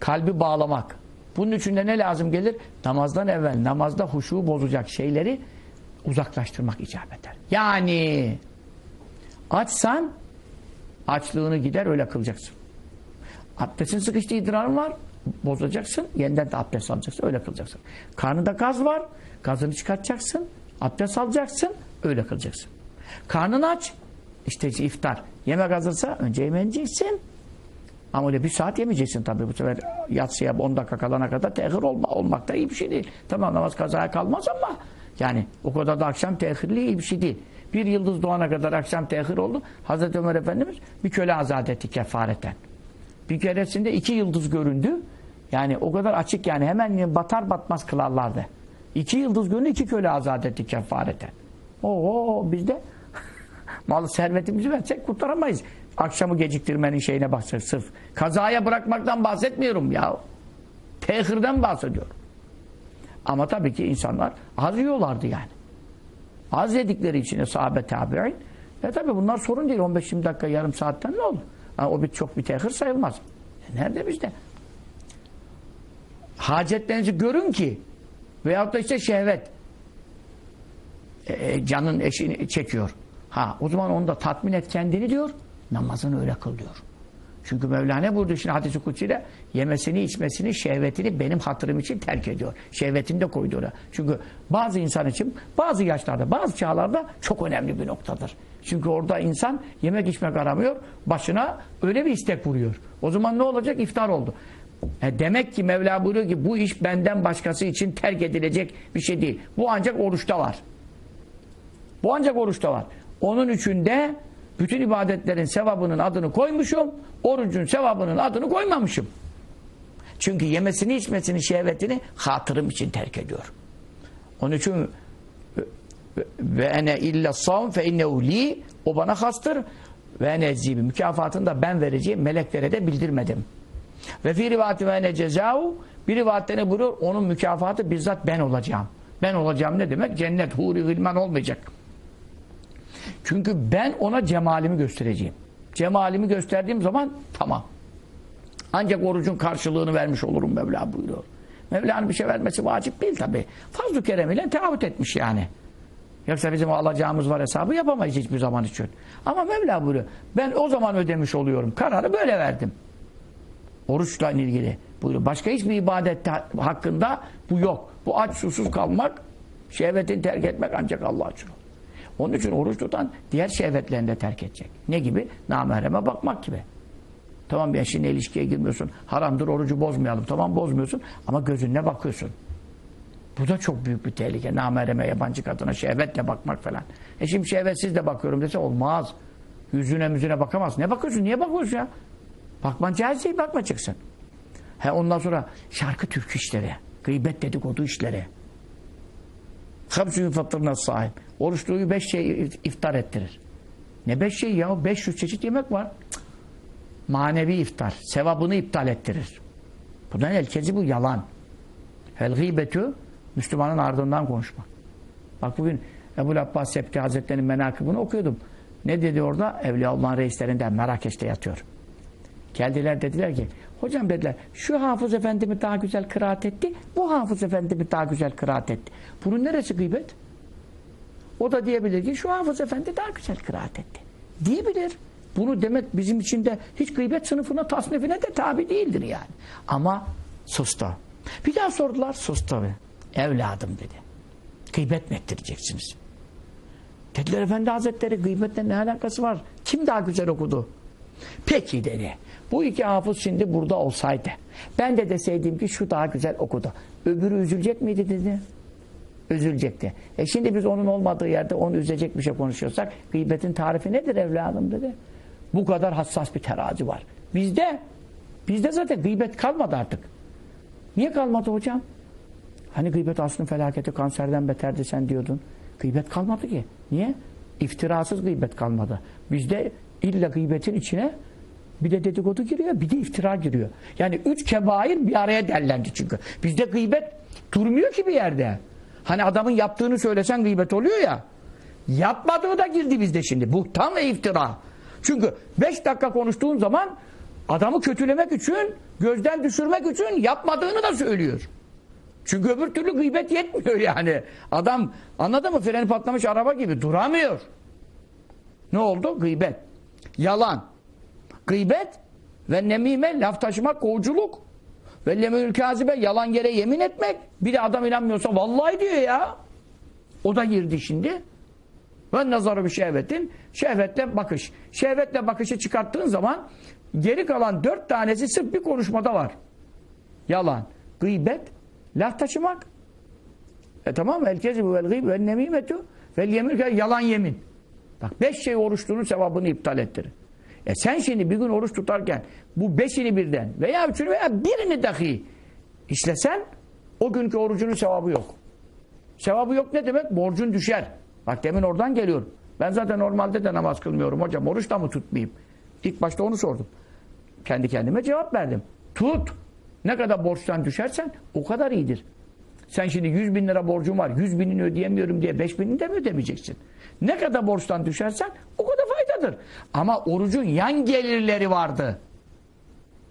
Speaker 1: kalbi bağlamak. Bunun için de ne lazım gelir? Namazdan evvel namazda huşu bozacak şeyleri uzaklaştırmak icap eder. Yani açsan açlığını gider öyle kılacaksın. Abdestin sıkıştığı idrarın var bozacaksın. Yeniden de abdest alacaksın. Öyle kılacaksın. Karnında gaz var. Gazını çıkartacaksın. Abdest alacaksın. Öyle kılacaksın. Karnın aç. İşte iftar. Yemek hazırsa önce yemeğini yiyeceksin. Ama öyle bir saat yemeyeceksin tabii. Bu sefer yatsıya 10 dakika kalana kadar tehir olma, olmak da iyi bir şey değil. Tamam namaz kazaya kalmaz ama yani o kadar da akşam tehirli iyi bir şey değil. Bir yıldız doğana kadar akşam tehir oldu. Hazreti Ömer Efendimiz bir köle azat etti kefareten. Bir keresinde iki yıldız göründü. Yani o kadar açık yani hemen batar batmaz kılarlardı. İki yıldız göründü iki köle azat etti kefareten. Oo biz de [LAUGHS] malı servetimizi versek kurtaramayız. Akşamı geciktirmenin şeyine bakacak sırf. Kazaya bırakmaktan bahsetmiyorum ya. Tehirden bahsediyorum. Ama tabii ki insanlar az yani. Az yedikleri için sahabe tabi'in. E tabii bunlar sorun değil. 15-20 dakika yarım saatten ne olur? Yani o bir çok bir tehir sayılmaz. E nerede bizde? Hacetlerinizi görün ki veyahut da işte şehvet e, canın eşini çekiyor. Ha o zaman onu da tatmin et kendini diyor. Namazını öyle kıl diyor. Çünkü Mevlana burada şimdi hadisi kutsiyle yemesini içmesini şehvetini benim hatırım için terk ediyor. Şehvetini de koydu oraya. Çünkü bazı insan için bazı yaşlarda bazı çağlarda çok önemli bir noktadır. Çünkü orada insan yemek içmek aramıyor. Başına öyle bir istek vuruyor. O zaman ne olacak? İftar oldu. E demek ki Mevla buyuruyor ki bu iş benden başkası için terk edilecek bir şey değil. Bu ancak oruçta var. Bu ancak oruçta var. Onun için de bütün ibadetlerin sevabının adını koymuşum. Orucun sevabının adını koymamışım. Çünkü yemesini içmesini şehvetini hatırım için terk ediyor. Onun için ve ene illa savm fe innehu li o bana hastır ve ene zibi mükafatını da ben vereceğim meleklere de bildirmedim. Ve fi rivati ve ene cezau bir rivatte ne buyuruyor? Onun mükafatı bizzat ben olacağım. Ben olacağım ne demek? Cennet, huri, gılman olmayacak. Çünkü ben ona cemalimi göstereceğim. Cemalimi gösterdiğim zaman tamam. Ancak orucun karşılığını vermiş olurum Mevla buyuruyor. Mevla'nın bir şey vermesi vacip değil tabi. Fazl-ı Kerem ile teavüt etmiş yani. Yoksa bizim alacağımız var hesabı yapamayız hiçbir zaman için. Ama Mevla buyuruyor. Ben o zaman ödemiş oluyorum. Kararı böyle verdim. Oruçla ilgili. Buyuruyor. Başka hiçbir ibadet hakkında bu yok. Bu aç susuz kalmak, şehvetini terk etmek ancak Allah için olur. Onun için oruç tutan diğer şehvetlerini de terk edecek. Ne gibi? Namahreme bakmak gibi. Tamam bir eşinle ilişkiye girmiyorsun. Haramdır orucu bozmayalım. Tamam bozmuyorsun ama gözünle bakıyorsun. Bu da çok büyük bir tehlike. Namereme yabancı kadına şehvetle bakmak falan. E şimdi şehvetsiz de bakıyorum dese olmaz. Yüzüne müzüne bakamaz. Ne bakıyorsun? Niye bakıyorsun ya? Bakman caiz değil bakmayacaksın. He ondan sonra şarkı türkü işleri. Gıybet dedikodu işleri. Hamsü yufattırına sahip. Oruçluğu beş şey iftar ettirir. Ne beş şey ya? 500 çeşit yemek var. Manevi iftar. Sevabını iptal ettirir. Bundan elkezi bu yalan. El gıybetü Müslümanın ardından konuşmak. Bak bugün Ebu Abbas Septi Hazretleri'nin menakıbını okuyordum. Ne dedi orada? Evliyaullah'ın reislerinden Merakeş'te yatıyor. Geldiler dediler ki hocam dediler şu hafız efendimi daha güzel kıraat etti bu hafız efendimi daha güzel kıraat etti. Bunun neresi gıybet? O da diyebilir ki şu hafız efendi daha güzel kıraat etti. Diyebilir. Bunu demek bizim için de hiç gıybet sınıfına tasnifine de tabi değildir yani. Ama sustu. Bir daha sordular sus tabi. Evladım dedi. Gıybet mi ettireceksiniz? Dediler efendi hazretleri gıybetle ne alakası var? Kim daha güzel okudu? Peki dedi. Bu iki hafız şimdi burada olsaydı. Ben de deseydim ki şu daha güzel okudu. Öbürü üzülecek miydi dedi. Üzülecekti. E şimdi biz onun olmadığı yerde onu üzecek bir şey konuşuyorsak gıybetin tarifi nedir evladım dedi. Bu kadar hassas bir terazi var. Bizde bizde zaten gıybet kalmadı artık. Niye kalmadı hocam? Hani gıybet aslında felaketi kanserden beterdi sen diyordun. Gıybet kalmadı ki. Niye? İftirasız gıybet kalmadı. Bizde illa gıybetin içine bir de dedikodu giriyor, bir de iftira giriyor. Yani üç kebair bir araya derlendi çünkü. Bizde gıybet durmuyor ki bir yerde. Hani adamın yaptığını söylesen gıybet oluyor ya. Yapmadığı da girdi bizde şimdi. Buhtan ve iftira. Çünkü beş dakika konuştuğun zaman adamı kötülemek için, gözden düşürmek için yapmadığını da söylüyor. Çünkü öbür türlü gıybet yetmiyor yani. Adam anladın mı? Freni patlamış araba gibi duramıyor. Ne oldu? Gıybet. Yalan. Gıybet ve nemime laf taşımak kovuculuk. Ve lemül kazibe yalan yere yemin etmek. Bir de adam inanmıyorsa vallahi diyor ya. O da girdi şimdi. Ve nazarı bir şehvetin. Şehvetle bakış. Şehvetle bakışı çıkarttığın zaman geri kalan dört tanesi sırf bir konuşmada var. Yalan. Gıybet. Laf taşımak. E tamam? El kezibu vel gıyb vel nemimetu vel yemin yalan yemin. Bak beş şey oruçluğunun sevabını iptal ettirir. E sen şimdi bir gün oruç tutarken bu beşini birden veya üçünü veya birini dahi işlesen o günkü orucunun sevabı yok. Sevabı yok ne demek? Borcun düşer. Bak demin oradan geliyorum. Ben zaten normalde de namaz kılmıyorum hocam. Oruç da mı tutmayayım? İlk başta onu sordum. Kendi kendime cevap verdim. Tut. Ne kadar borçtan düşersen o kadar iyidir. Sen şimdi 100 bin lira borcun var. 100 binini ödeyemiyorum diye 5 binini de mi ödemeyeceksin? Ne kadar borçtan düşersen o kadar faydadır. Ama orucun yan gelirleri vardı.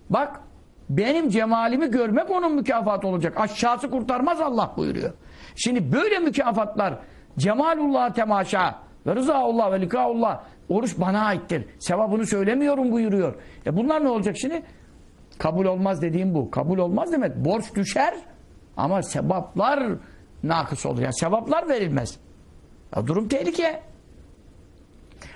Speaker 1: Bak benim cemalimi görmek onun mükafatı olacak. Aşağısı kurtarmaz Allah buyuruyor. Şimdi böyle mükafatlar cemalullah temaşa ve rızaullah ve likaullah oruç bana aittir. Sevabını söylemiyorum buyuruyor. E bunlar ne olacak şimdi? Kabul olmaz dediğim bu. Kabul olmaz demek. Borç düşer ama sevaplar nakıs olur. Yani sevaplar verilmez. Ya durum tehlike.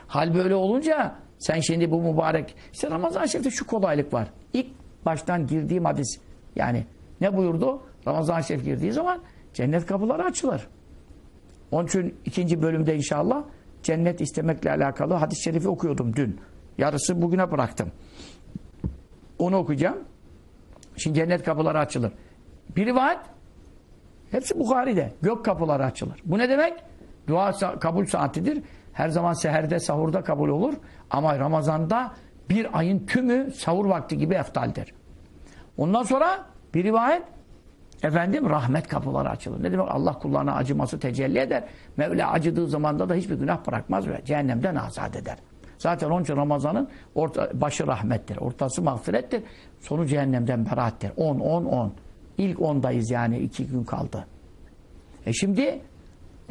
Speaker 1: Hal böyle olunca sen şimdi bu mübarek işte Ramazan Şerif'te şu kolaylık var. İlk baştan girdiğim hadis yani ne buyurdu? Ramazan Şerif girdiği zaman cennet kapıları açılır. Onun için ikinci bölümde inşallah cennet istemekle alakalı hadis-i şerifi okuyordum dün. Yarısı bugüne bıraktım. Onu okuyacağım. Şimdi cennet kapıları açılır. Bir rivayet hepsi Bukhari'de. Gök kapıları açılır. Bu ne demek? Dua kabul saatidir. Her zaman seherde, sahurda kabul olur. Ama Ramazan'da bir ayın tümü sahur vakti gibi eftaldir. Ondan sonra bir rivayet efendim rahmet kapıları açılır. Ne demek? Allah kullarına acıması tecelli eder. Mevla acıdığı zamanda da hiçbir günah bırakmaz ve cehennemden azat eder. Zaten onun için Ramazan'ın orta, başı rahmettir. Ortası mağfirettir. Sonu cehennemden beraattir. 10, 10, 10. İlk ondayız yani. iki gün kaldı. E şimdi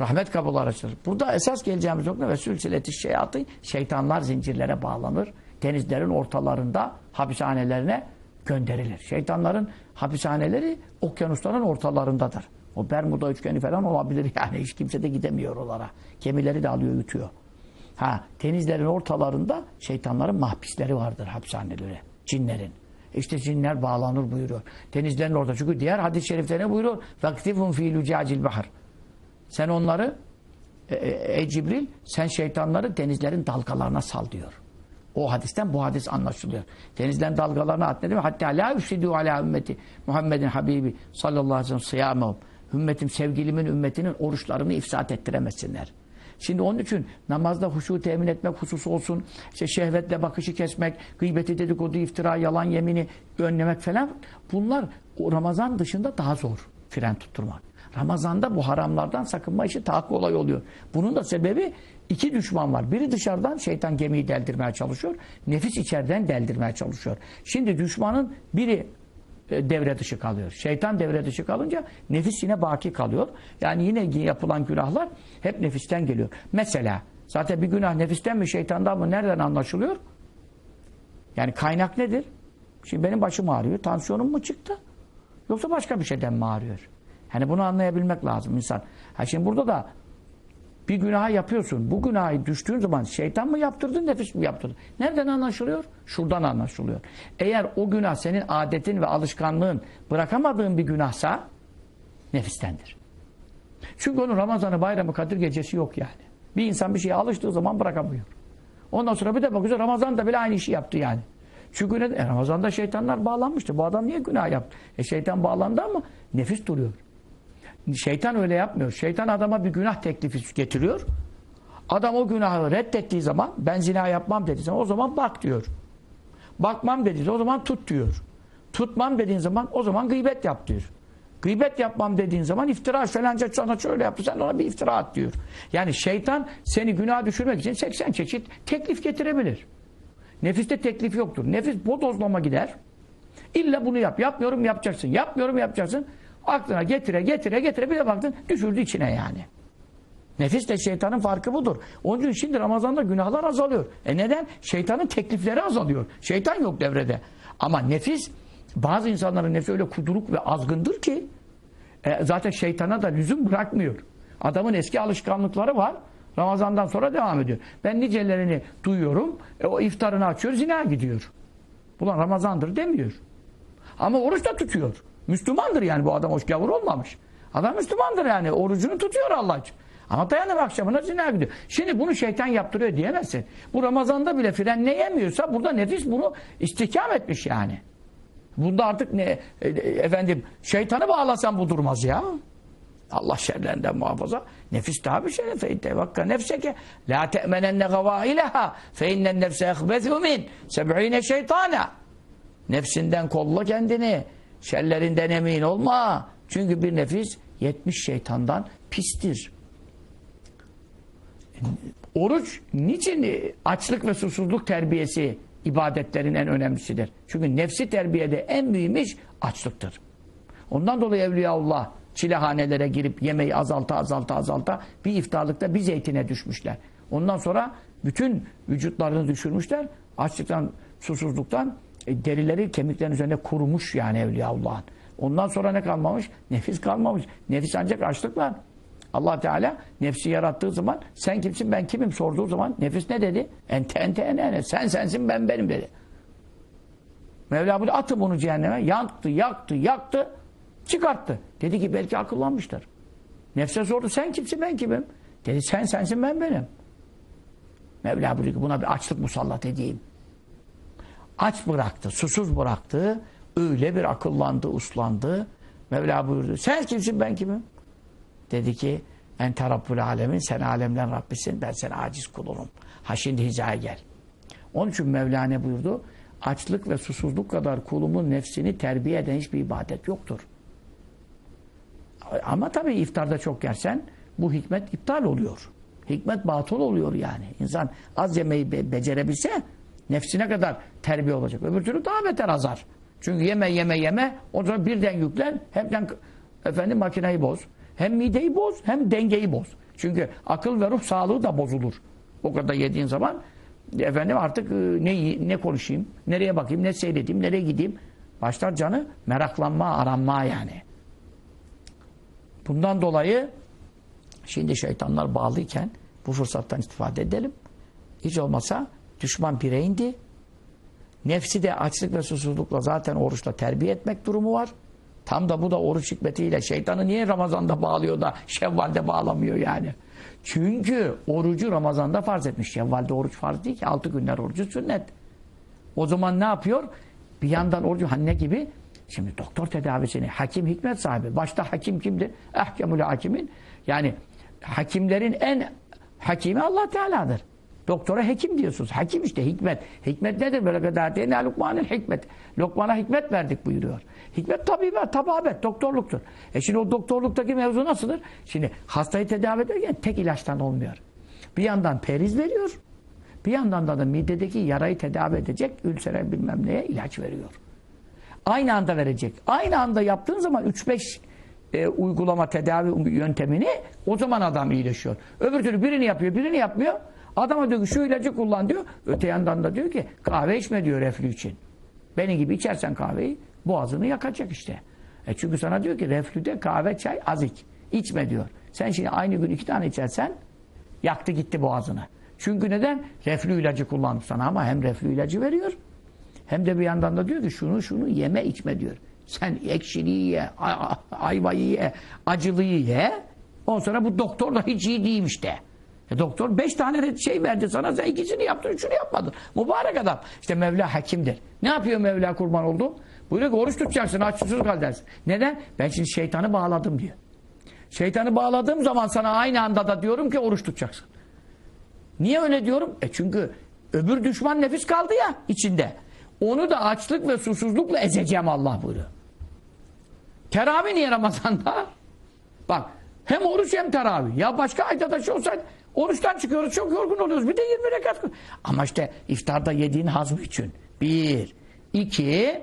Speaker 1: rahmet kapıları açılır. Burada esas geleceğimiz nokta ve sülsileti şeyatı şeytanlar zincirlere bağlanır. Denizlerin ortalarında hapishanelerine gönderilir. Şeytanların hapishaneleri okyanusların ortalarındadır. O Bermuda üçgeni falan olabilir [LAUGHS] yani. Hiç kimse de gidemiyor oralara. Gemileri de alıyor yutuyor. Ha, denizlerin ortalarında şeytanların mahpisleri vardır hapishaneleri. Cinlerin. İşte cinler bağlanır buyuruyor. Denizlerin orada. Çünkü diğer hadis-i şerifte buyuruyor? Vaktifun fi lucacil bahar. Sen onları e, e, Cibril sen şeytanları denizlerin dalgalarına sal diyor. O hadisten bu hadis anlaşılıyor. Denizden dalgalarına at ne demek? Hatta la üfsidü ala ümmeti Muhammedin Habibi sallallahu aleyhi ve sellem sıyamehum. Ümmetim, sevgilimin ümmetinin oruçlarını ifsat ettiremesinler. Şimdi onun için namazda huşu temin etmek hususu olsun, işte şehvetle bakışı kesmek, gıybeti dedikodu, iftira, yalan yemini önlemek falan bunlar Ramazan dışında daha zor fren tutturmak. Ramazanda bu haramlardan sakınma işi daha kolay oluyor. Bunun da sebebi iki düşman var. Biri dışarıdan şeytan gemiyi deldirmeye çalışıyor. Nefis içeriden deldirmeye çalışıyor. Şimdi düşmanın biri e, devre dışı kalıyor. Şeytan devre dışı kalınca nefis yine baki kalıyor. Yani yine yapılan günahlar hep nefisten geliyor. Mesela zaten bir günah nefisten mi şeytandan mı nereden anlaşılıyor? Yani kaynak nedir? Şimdi benim başım ağrıyor. Tansiyonum mu çıktı? Yoksa başka bir şeyden mi ağrıyor? Yani bunu anlayabilmek lazım insan. Ha şimdi burada da bir günah yapıyorsun. Bu günahı düştüğün zaman şeytan mı yaptırdı, nefis mi yaptırdı? Nereden anlaşılıyor? Şuradan anlaşılıyor. Eğer o günah senin adetin ve alışkanlığın bırakamadığın bir günahsa nefistendir. Çünkü onun Ramazan'ı, bayramı, Kadir gecesi yok yani. Bir insan bir şeye alıştığı zaman bırakamıyor. Ondan sonra bir de bakıyorsun Ramazan'da bile aynı işi yaptı yani. Çünkü ne? E, Ramazan'da şeytanlar bağlanmıştı. Bu adam niye günah yaptı? E şeytan bağlandı ama nefis duruyor. Şeytan öyle yapmıyor. Şeytan adama bir günah teklifi getiriyor. Adam o günahı reddettiği zaman ben zina yapmam zaman o zaman bak diyor. Bakmam zaman o zaman tut diyor. Tutmam dediğin zaman o zaman gıybet yap diyor. Gıybet yapmam dediğin zaman iftira falanca sana şöyle yaptı sen ona bir iftira at diyor. Yani şeytan seni günah düşürmek için 80 çeşit teklif getirebilir. Nefiste teklif yoktur. Nefis bodozlama gider. İlla bunu yap. Yapmıyorum yapacaksın. Yapmıyorum yapacaksın. Aklına getire getire getire bir de baktın düşürdü içine yani. Nefis de şeytanın farkı budur. Onun için şimdi Ramazan'da günahlar azalıyor. E neden? Şeytanın teklifleri azalıyor. Şeytan yok devrede. Ama nefis bazı insanların nefsi öyle kuduruk ve azgındır ki e, zaten şeytana da lüzum bırakmıyor. Adamın eski alışkanlıkları var. Ramazan'dan sonra devam ediyor. Ben nicelerini duyuyorum. E, o iftarını açıyor zina gidiyor. Ulan Ramazan'dır demiyor. Ama oruç da tutuyor. Müslümandır yani bu adam hoş gavur olmamış. Adam Müslümandır yani. Orucunu tutuyor Allah için. Ama dayanım akşamına zina gidiyor. Şimdi bunu şeytan yaptırıyor diyemezsin. Bu Ramazan'da bile frenleyemiyorsa burada nefis bunu istihkam etmiş yani. Bunda artık ne e, efendim şeytanı bağlasan bu durmaz ya. Allah şerlerinden muhafaza. Nefis daha bir şey. Fe tevakka nefseke la te'menenne gavaileha fe innen nefse ehbezu min seb'ine şeytana. Nefsinden kolla kendini. Şerlerinden emin olma. Çünkü bir nefis 70 şeytandan pistir. Oruç niçin açlık ve susuzluk terbiyesi ibadetlerin en önemlisidir? Çünkü nefsi terbiyede en mühim iş açlıktır. Ondan dolayı Evliyaullah çilehanelere girip yemeği azalta azalta azalta bir iftarlıkta bir zeytine düşmüşler. Ondan sonra bütün vücutlarını düşürmüşler. Açlıktan, susuzluktan e, derileri kemiklerin üzerinde kurumuş yani Evliyaullah'ın. Ondan sonra ne kalmamış? Nefis kalmamış. Nefis ancak açlıkla. allah Teala nefsi yarattığı zaman sen kimsin ben kimim sorduğu zaman nefis ne dedi? Ente ente ene ene. Sen sensin ben benim dedi. Mevla bunu atın bunu cehenneme. Yaktı, yaktı, yaktı. Çıkarttı. Dedi ki belki akıllanmıştır. Nefse sordu sen kimsin ben kimim? Dedi sen sensin ben benim. Mevla buyurdu ki buna bir açlık musallat edeyim. Aç bıraktı, susuz bıraktı. Öyle bir akıllandı, uslandı. Mevla buyurdu. Sen kimsin ben kimim? Dedi ki Ente Rabbul Alemin sen alemden Rabbisin ben sen aciz kulunum. Ha şimdi hizaya gel. Onun için Mevla ne buyurdu? Açlık ve susuzluk kadar kulumun nefsini terbiye eden hiçbir ibadet yoktur. Ama tabii iftarda çok yersen bu hikmet iptal oluyor. Hikmet batıl oluyor yani. İnsan az yemeği be becerebilse nefsine kadar terbiye olacak. Öbür türlü daha beter azar. Çünkü yeme yeme yeme o zaman birden yüklen hepten efendim makineyi boz. Hem mideyi boz hem dengeyi boz. Çünkü akıl ve ruh sağlığı da bozulur. O kadar yediğin zaman efendim artık e, ne, ne konuşayım, nereye bakayım, ne seyredeyim, nereye gideyim. Başlar canı meraklanma, aranma yani. Bundan dolayı şimdi şeytanlar bağlıyken bu fırsattan istifade edelim. Hiç olmasa düşman bire indi. Nefsi de açlık ve susuzlukla zaten oruçla terbiye etmek durumu var. Tam da bu da oruç hikmetiyle şeytanı niye Ramazan'da bağlıyor da Şevval'de bağlamıyor yani. Çünkü orucu Ramazan'da farz etmiş. Şevval'de oruç farz değil ki. Altı günler orucu sünnet. O zaman ne yapıyor? Bir yandan orucu hani ne gibi? Şimdi doktor tedavisini, hakim hikmet sahibi. Başta hakim kimdir? Ehkemul hakimin. Yani hakimlerin en hakimi Allah Teala'dır. Doktora hekim diyorsunuz. Hakim işte hikmet. Hikmet nedir? Böyle kadar diye ne Lokman'ın hikmet. Lokman'a hikmet verdik buyuruyor. Hikmet tabibe, tababet, doktorluktur. E şimdi o doktorluktaki mevzu nasıldır? Şimdi hastayı tedavi ederken tek ilaçtan olmuyor. Bir yandan periz veriyor. Bir yandan da, da midedeki yarayı tedavi edecek ülsere bilmem neye ilaç veriyor. Aynı anda verecek. Aynı anda yaptığın zaman 3-5 e, uygulama tedavi yöntemini o zaman adam iyileşiyor. Öbür türlü birini yapıyor, birini yapmıyor. Adama diyor ki şu ilacı kullan diyor. Öte yandan da diyor ki kahve içme diyor reflü için. Benim gibi içersen kahveyi boğazını yakacak işte. E çünkü sana diyor ki reflüde kahve çay az iç. İçme diyor. Sen şimdi aynı gün iki tane içersen yaktı gitti boğazını. Çünkü neden? Reflü ilacı kullandı sana ama hem reflü ilacı veriyor hem de bir yandan da diyor ki şunu şunu yeme içme diyor. Sen ekşiliği ye, ayvayı ye, acılıyı ye. Ondan sonra bu doktor da hiç iyi değilmiş de. E doktor beş tane şey verdi sana sen ikisini yaptın şunu yapmadın. Mübarek adam. İşte Mevla hakimdir. Ne yapıyor Mevla kurban oldu? Buyuruyor ki oruç tutacaksın aç susuz kal dersin. Neden? Ben şimdi şeytanı bağladım diyor. Şeytanı bağladığım zaman sana aynı anda da diyorum ki oruç tutacaksın. Niye öyle diyorum? E çünkü öbür düşman nefis kaldı ya içinde. Onu da açlık ve susuzlukla ezeceğim Allah buyuruyor. Teravih niye Ramazan'da? Bak hem oruç hem teravih. Ya başka ayda da şey olsaydı oruçtan çıkıyoruz çok yorgun oluyoruz. Bir de 20 rekat. Ama işte iftarda yediğin hazm için. Bir. iki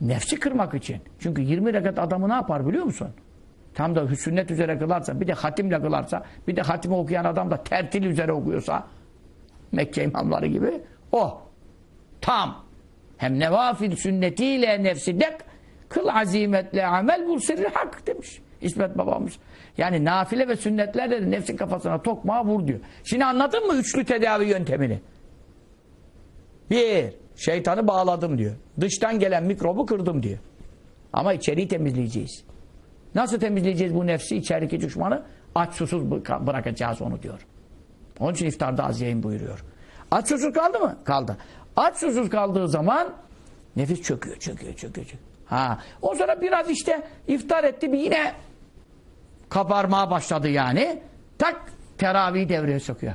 Speaker 1: nefsi kırmak için. Çünkü 20 rekat adamı ne yapar biliyor musun? Tam da sünnet üzere kılarsa, bir de hatimle kılarsa, bir de hatimi okuyan adam da tertil üzere okuyorsa, Mekke imamları gibi, o. Tam. Hem nevafil sünnetiyle nefsi dek, kıl azimetle amel bul sirri hak demiş. İsmet babamız. Yani nafile ve sünnetlerle de nefsin kafasına tokmağa vur diyor. Şimdi anladın mı üçlü tedavi yöntemini? Bir, şeytanı bağladım diyor. Dıştan gelen mikrobu kırdım diyor. Ama içeriği temizleyeceğiz. Nasıl temizleyeceğiz bu nefsi, içerideki düşmanı? Aç susuz bırakacağız onu diyor. Onun için iftarda az yayın buyuruyor. Aç susuz kaldı mı? Kaldı. Aç susuz kaldığı zaman nefis çöküyor, çöküyor, çöküyor. çöküyor. Ha. O sonra biraz işte iftar etti bir yine kabarmaya başladı yani. Tak teravih devreye sokuyor.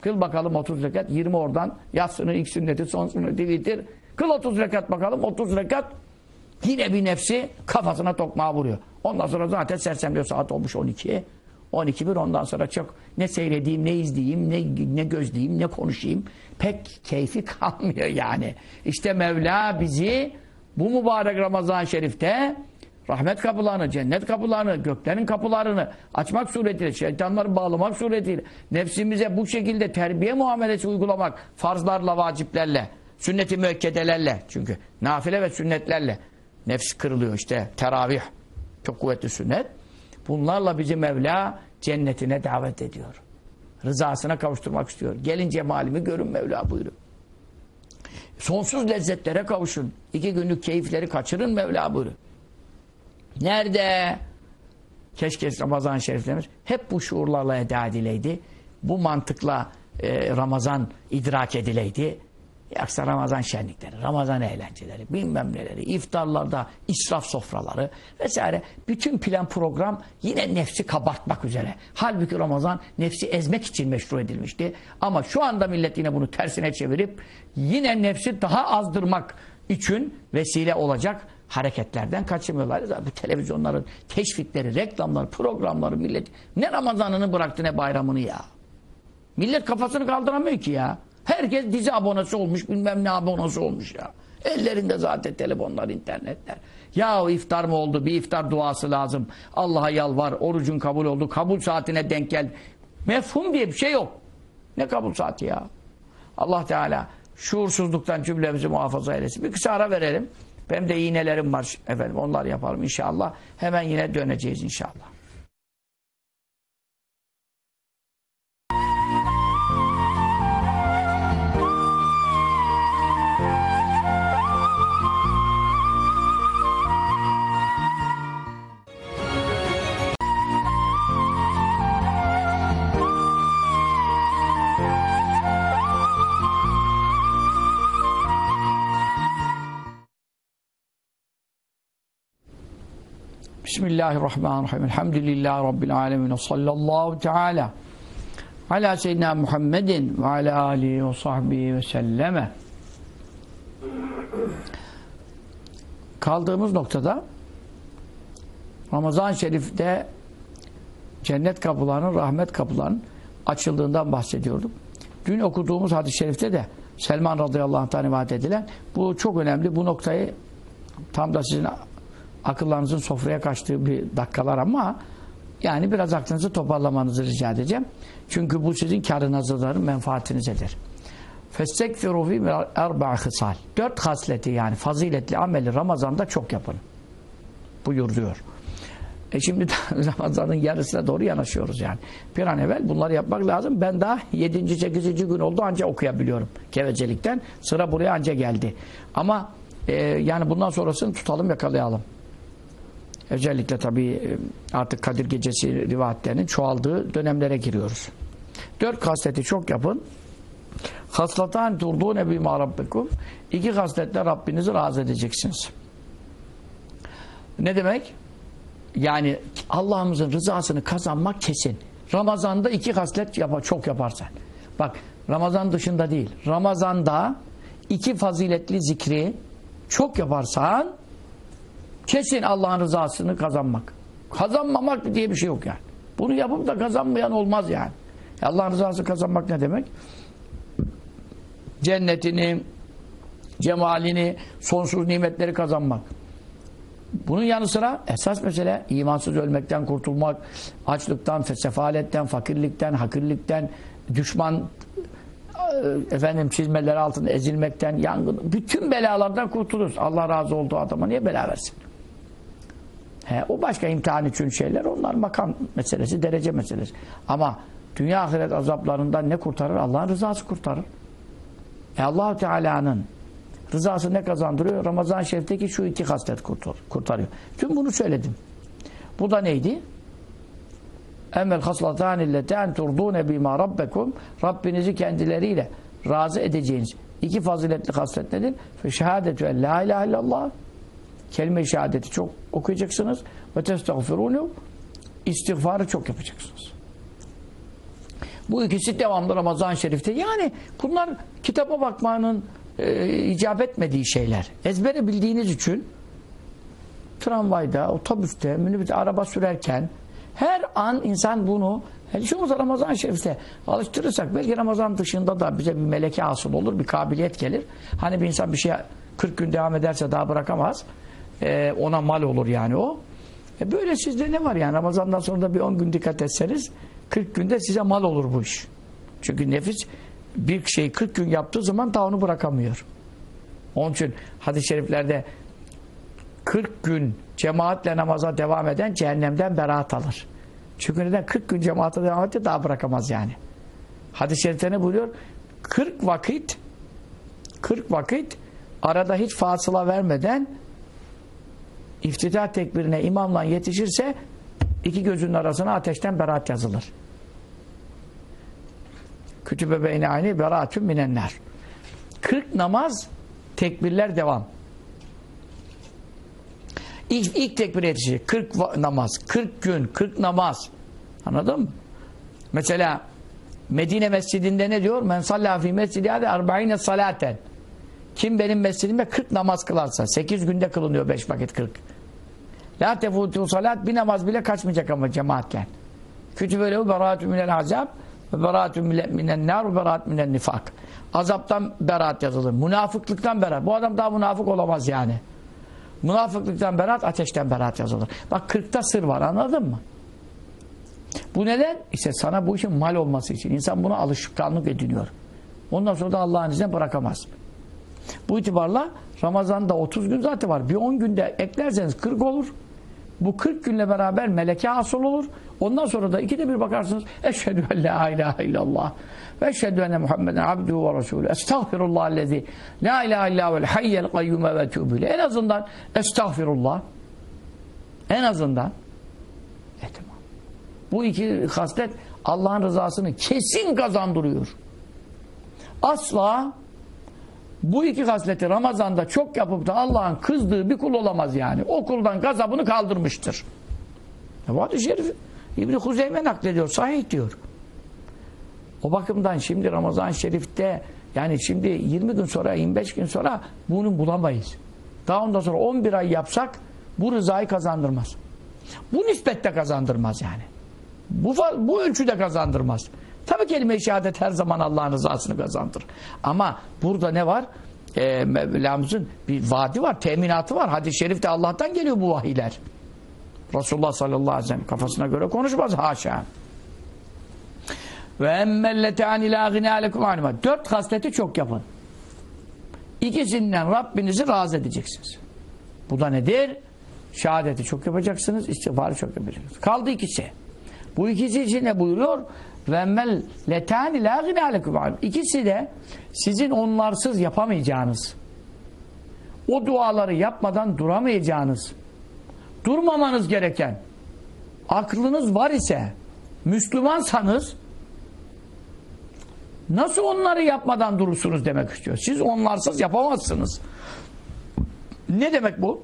Speaker 1: Kıl bakalım 30 rekat 20 oradan yatsını ilk sünneti son sünneti bitir. Kıl 30 rekat bakalım 30 rekat yine bir nefsi kafasına tokmağa vuruyor. Ondan sonra zaten sersemliyor saat olmuş 12. 12 bir ondan sonra çok ne seyredeyim, ne izleyeyim, ne, ne gözleyeyim, ne konuşayım. Pek keyfi [LAUGHS] kalmıyor yani. İşte Mevla bizi bu mübarek Ramazan-ı Şerif'te rahmet kapılarını, cennet kapılarını, göklerin kapılarını açmak suretiyle, şeytanları bağlamak suretiyle, nefsimize bu şekilde terbiye muamelesi uygulamak, farzlarla, vaciplerle, sünnet-i müekkedelerle, çünkü nafile ve sünnetlerle nefs kırılıyor işte, teravih, çok kuvvetli sünnet. Bunlarla bizi Mevla cennetine davet ediyor. Rızasına kavuşturmak istiyor. Gelin cemalimi görün Mevla buyuruyor. Sonsuz lezzetlere kavuşun. İki günlük keyifleri kaçırın Mevla buyuruyor. Nerede? Keşke Ramazan şeriflerimiz hep bu şuurlarla eda edileydi. Bu mantıkla e, Ramazan idrak edileydi. Yoksa Ramazan şenlikleri, Ramazan eğlenceleri, bilmem neleri, iftarlarda israf sofraları vesaire. Bütün plan program yine nefsi kabartmak üzere. Halbuki Ramazan nefsi ezmek için meşru edilmişti. Ama şu anda millet yine bunu tersine çevirip yine nefsi daha azdırmak için vesile olacak hareketlerden kaçınmıyorlar. Bu televizyonların teşvikleri, reklamları, programları millet ne Ramazan'ını bıraktı ne bayramını ya. Millet kafasını kaldıramıyor ki ya. Herkes dizi abonesi olmuş, bilmem ne abonesi olmuş ya. Ellerinde zaten telefonlar, internetler. Ya iftar mı oldu? Bir iftar duası lazım. Allah'a yalvar, orucun kabul oldu. Kabul saatine denk gel. Mefhum diye bir şey yok. Ne kabul saati ya? Allah Teala şuursuzluktan cümlemizi muhafaza eylesin. Bir kısa ara verelim. Benim de iğnelerim var efendim. Onlar yapalım inşallah. Hemen yine döneceğiz inşallah. Bismillahirrahmanirrahim. Elhamdülillahi Rabbil alemin. Sallallahu teala ala seyyidina Muhammedin ve ala alihi ve sahbihi ve selleme. Kaldığımız noktada Ramazan-ı Şerif'te cennet kapılarının, rahmet kapılarının açıldığından bahsediyorduk. Dün okuduğumuz hadis-i şerifte de Selman radıyallahu anh'tan rivayet edilen bu çok önemli. Bu noktayı tam da sizin akıllarınızın sofraya kaçtığı bir dakikalar ama yani biraz aklınızı toparlamanızı rica edeceğim. Çünkü bu sizin karınızdır, menfaatinizedir. Festekfiru fi erba'a hısal. Dört hasleti yani faziletli ameli Ramazan'da çok yapın. Buyuruyor. E şimdi [LAUGHS] Ramazan'ın yarısına doğru yanaşıyoruz yani. Bir an evvel bunları yapmak lazım. Ben daha 7. 8. gün oldu anca okuyabiliyorum. Kevecelikten. Sıra buraya anca geldi. Ama e, yani bundan sonrasını tutalım yakalayalım. Özellikle tabii e, artık Kadir Gecesi rivayetlerinin çoğaldığı dönemlere giriyoruz. Dört kasleti çok yapın. Haslatan turdûne bîmâ rabbikum. İki hasletle Rabbinizi razı edeceksiniz. Ne demek? Yani Allah'ımızın rızasını kazanmak kesin. Ramazan'da iki haslet yapar, çok yaparsan. Bak Ramazan dışında değil. Ramazan'da iki faziletli zikri çok yaparsan kesin Allah'ın rızasını kazanmak. Kazanmamak diye bir şey yok yani. Bunu yapıp da kazanmayan olmaz yani. Allah'ın rızasını kazanmak ne demek? Cennetini, cemalini, sonsuz nimetleri kazanmak. Bunun yanı sıra esas mesele imansız ölmekten kurtulmak, açlıktan, sefaletten, fakirlikten, hakirlikten, düşman e, efendim çizmeleri altında ezilmekten, yangın, bütün belalardan kurtuluruz. Allah razı olduğu adama niye bela versin? He, o başka imtihan için şeyler, onlar makam meselesi, derece meselesi. Ama dünya ahiret azaplarından ne kurtarır? Allah'ın rızası kurtarır. E allah Teala'nın Rızası ne kazandırıyor? Ramazan-ı Şerif'teki şu iki haslet kurtarıyor. Tüm bunu söyledim. Bu da neydi? Emmel haslatâni illetân turdûne bîmâ rabbekum Rabbinizi kendileriyle razı edeceğiniz iki faziletli haslet nedir? Fe şehadetü en la ilahe illallah kelime-i şehadeti çok okuyacaksınız ve testağfirûnû istiğfarı çok yapacaksınız. Bu ikisi devamlı Ramazan-ı Şerif'te. Yani bunlar kitaba bakmanın e, icap etmediği şeyler. Ezbere bildiğiniz için tramvayda, otobüste, minibüste, araba sürerken her an insan bunu yani şu Ramazan Şerif'te alıştırırsak belki Ramazan dışında da bize bir meleke asıl olur, bir kabiliyet gelir. Hani bir insan bir şey 40 gün devam ederse daha bırakamaz. Ee, ona mal olur yani o. E böyle sizde ne var yani Ramazan'dan sonra da bir 10 gün dikkat etseniz 40 günde size mal olur bu iş. Çünkü nefis bir şey 40 gün yaptığı zaman daha onu bırakamıyor. Onun için hadis-i şeriflerde 40 gün cemaatle namaza devam eden cehennemden beraat alır. Çünkü neden? 40 gün cemaate devam etti daha bırakamaz yani. Hadis-i şerifte ne buyuruyor? 40 vakit 40 vakit arada hiç fasıla vermeden iftitah tekbirine imamla yetişirse iki gözünün arasına ateşten beraat yazılır. Kütübe beyne aynı beraatün minenler. 40 namaz tekbirler devam. İlk, ilk tekbir yetişecek. 40 namaz, 40 gün, 40 namaz. Anladın mı? Mesela Medine mescidinde ne diyor? Men sallâ fî mescidi hâde arba'ine salaten. Kim benim mescidimde 40 namaz kılarsa, 8 günde kılınıyor 5 vakit 40. La tefûtû salat bir namaz bile kaçmayacak ama cemaatken. Kütübelehu berâtü minel azab ve beraatun minen nar ve beraat minen nifak. Azaptan beraat yazılır. Münafıklıktan beraat. Bu adam daha münafık olamaz yani. Münafıklıktan beraat, ateşten beraat yazılır. Bak kırkta sır var anladın mı? Bu neden? İşte sana bu işin mal olması için. İnsan buna alışkanlık ediniyor. Ondan sonra da Allah'ın izniyle bırakamaz. Bu itibarla Ramazan'da 30 gün zaten var. Bir 10 günde eklerseniz 40 olur. Bu 40 günle beraber meleke hasıl olur. Ondan sonra da ikide bir bakarsınız. Eşhedü en la ilahe illallah. Ve eşhedü enne Muhammeden abduhu ve resulü. Estağfirullah lezi. La ilahe illa vel hayyel kayyume ve tübüle. En azından estağfirullah. En azından. E tamam. Bu iki haslet Allah'ın rızasını kesin kazandırıyor. Asla Bu iki hasleti Ramazan'da çok yapıp da Allah'ın kızdığı bir kul olamaz yani. O kuldan gazabını kaldırmıştır. E bu hadis-i şerif İbni Huzeyme naklediyor, sahih diyor. O bakımdan şimdi Ramazan-ı Şerif'te yani şimdi 20 gün sonra 25 gün sonra bunu bulamayız. Daha ondan sonra 11 ay yapsak bu rızayı kazandırmaz. Bu nispette kazandırmaz yani. Bu, bu ölçüde kazandırmaz. Tabi kelime-i şehadet her zaman Allah'ın rızasını kazandırır. Ama burada ne var? Ee, Mevlamızın bir vaadi var, teminatı var. Hadis-i şerifte Allah'tan geliyor bu vahiyler. Resulullah sallallahu aleyhi ve sellem kafasına göre konuşmaz haşa. Ve emmellete anilâ gınâlekum anima. Dört hasleti çok yapın. İkisinden Rabbinizi razı edeceksiniz. Bu da nedir? Şehadeti çok yapacaksınız, istiğfarı çok yapacaksınız. Kaldı ikisi. Bu ikisi için ne buyuruyor? Ve emmel letâni lâ gınâlekum. İkisi de sizin onlarsız yapamayacağınız, o duaları yapmadan duramayacağınız, durmamanız gereken, aklınız var ise, Müslümansanız, Nasıl onları yapmadan durursunuz demek istiyor. Siz onlarsız yapamazsınız. Ne demek bu?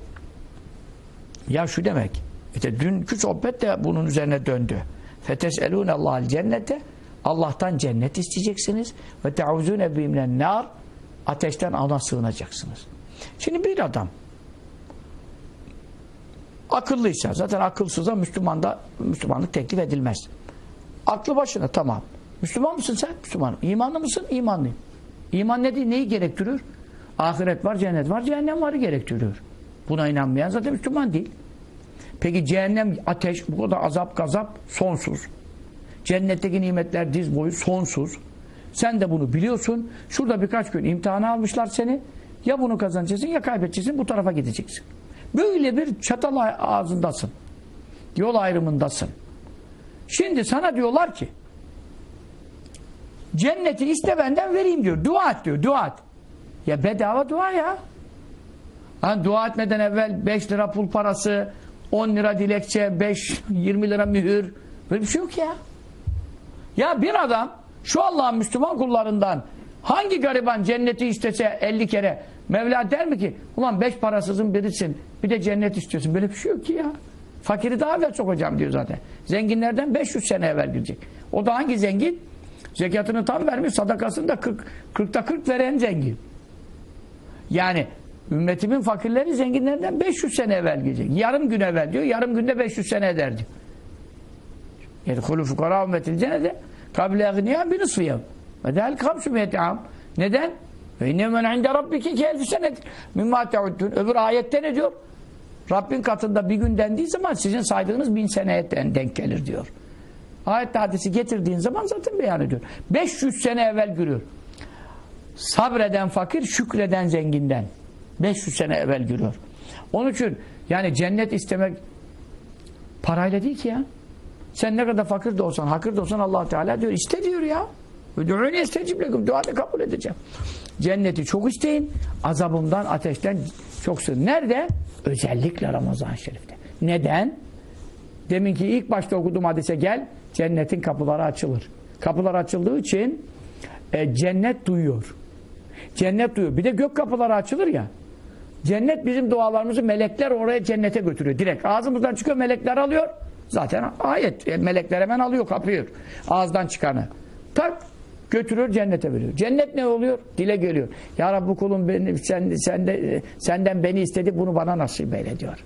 Speaker 1: Ya şu demek. İşte dünkü sohbet de bunun üzerine döndü. Feteselûne Allah'al cennete Allah'tan cennet isteyeceksiniz. Ve te'uzûne bimlen nar ateşten ana sığınacaksınız. Şimdi bir adam akıllıysa zaten akılsıza Müslümanda Müslümanlık teklif edilmez. Aklı başına tamam. Müslüman mısın sen? Müslümanım. İmanlı mısın? İmanlıyım. İman ne değil? Neyi gerektiriyor? Ahiret var, cennet var, cehennem varı gerektiriyor. Buna inanmayan zaten Müslüman değil. Peki cehennem, ateş, bu kadar azap, gazap sonsuz. Cennetteki nimetler diz boyu sonsuz. Sen de bunu biliyorsun. Şurada birkaç gün imtihanı almışlar seni. Ya bunu kazanacaksın ya kaybedeceksin. Bu tarafa gideceksin. Böyle bir çatal ağzındasın. Yol ayrımındasın. Şimdi sana diyorlar ki Cenneti iste benden vereyim diyor. Dua et diyor. Dua et. Ya bedava dua ya. Hani dua etmeden evvel 5 lira pul parası, 10 lira dilekçe, 5, 20 lira mühür. Böyle bir şey yok ya. Ya bir adam şu Allah'ın Müslüman kullarından hangi gariban cenneti istese 50 kere Mevla der mi ki ulan 5 parasızın birisin bir de cennet istiyorsun. Böyle bir şey yok ki ya. Fakiri daha evvel sokacağım diyor zaten. Zenginlerden 500 sene evvel girecek. O da hangi zengin? Zekatını tam vermiş, sadakasını da 40, 40'ta 40 veren zengin. Yani ümmetimin fakirleri zenginlerden 500 sene evvel gelecek. Yarım gün evvel diyor, yarım günde 500 sene eder diyor. Yedhulü fukara ümmetil cennete kabile egniyâ bir nısfiyem. Ve del kamsu miyet'am. Neden? Ve inne men inde rabbiki ki elfi senet mimma teuddün. Öbür ayette ne diyor? Rabbin katında bir gün dendiği zaman sizin saydığınız bin seneye denk gelir diyor. Ayet hadisi getirdiğin zaman zaten beyan ediyor. 500 sene evvel görüyor. Sabreden fakir, şükreden zenginden. 500 sene evvel görüyor. Onun için yani cennet istemek parayla değil ki ya. Sen ne kadar fakir de olsan, hakir de olsan allah Teala diyor, iste diyor ya. Ödüğünü istecib lekum. Duada kabul edeceğim. Cenneti çok isteyin. Azabımdan, ateşten çok sığın. Nerede? Özellikle Ramazan-ı Şerif'te. Neden? Deminki ilk başta okuduğum hadise gel cennetin kapıları açılır. Kapılar açıldığı için e, cennet duyuyor. Cennet duyuyor. Bir de gök kapıları açılır ya. Cennet bizim dualarımızı melekler oraya cennete götürüyor. Direkt ağzımızdan çıkıyor melekler alıyor. Zaten ayet. E, melekler hemen alıyor kapıyor. Ağızdan çıkanı. Tak götürüyor cennete veriyor. Cennet ne oluyor? Dile geliyor. Ya Rabbi kulum beni, sen, sen de, senden beni istedi bunu bana nasip eyle diyor.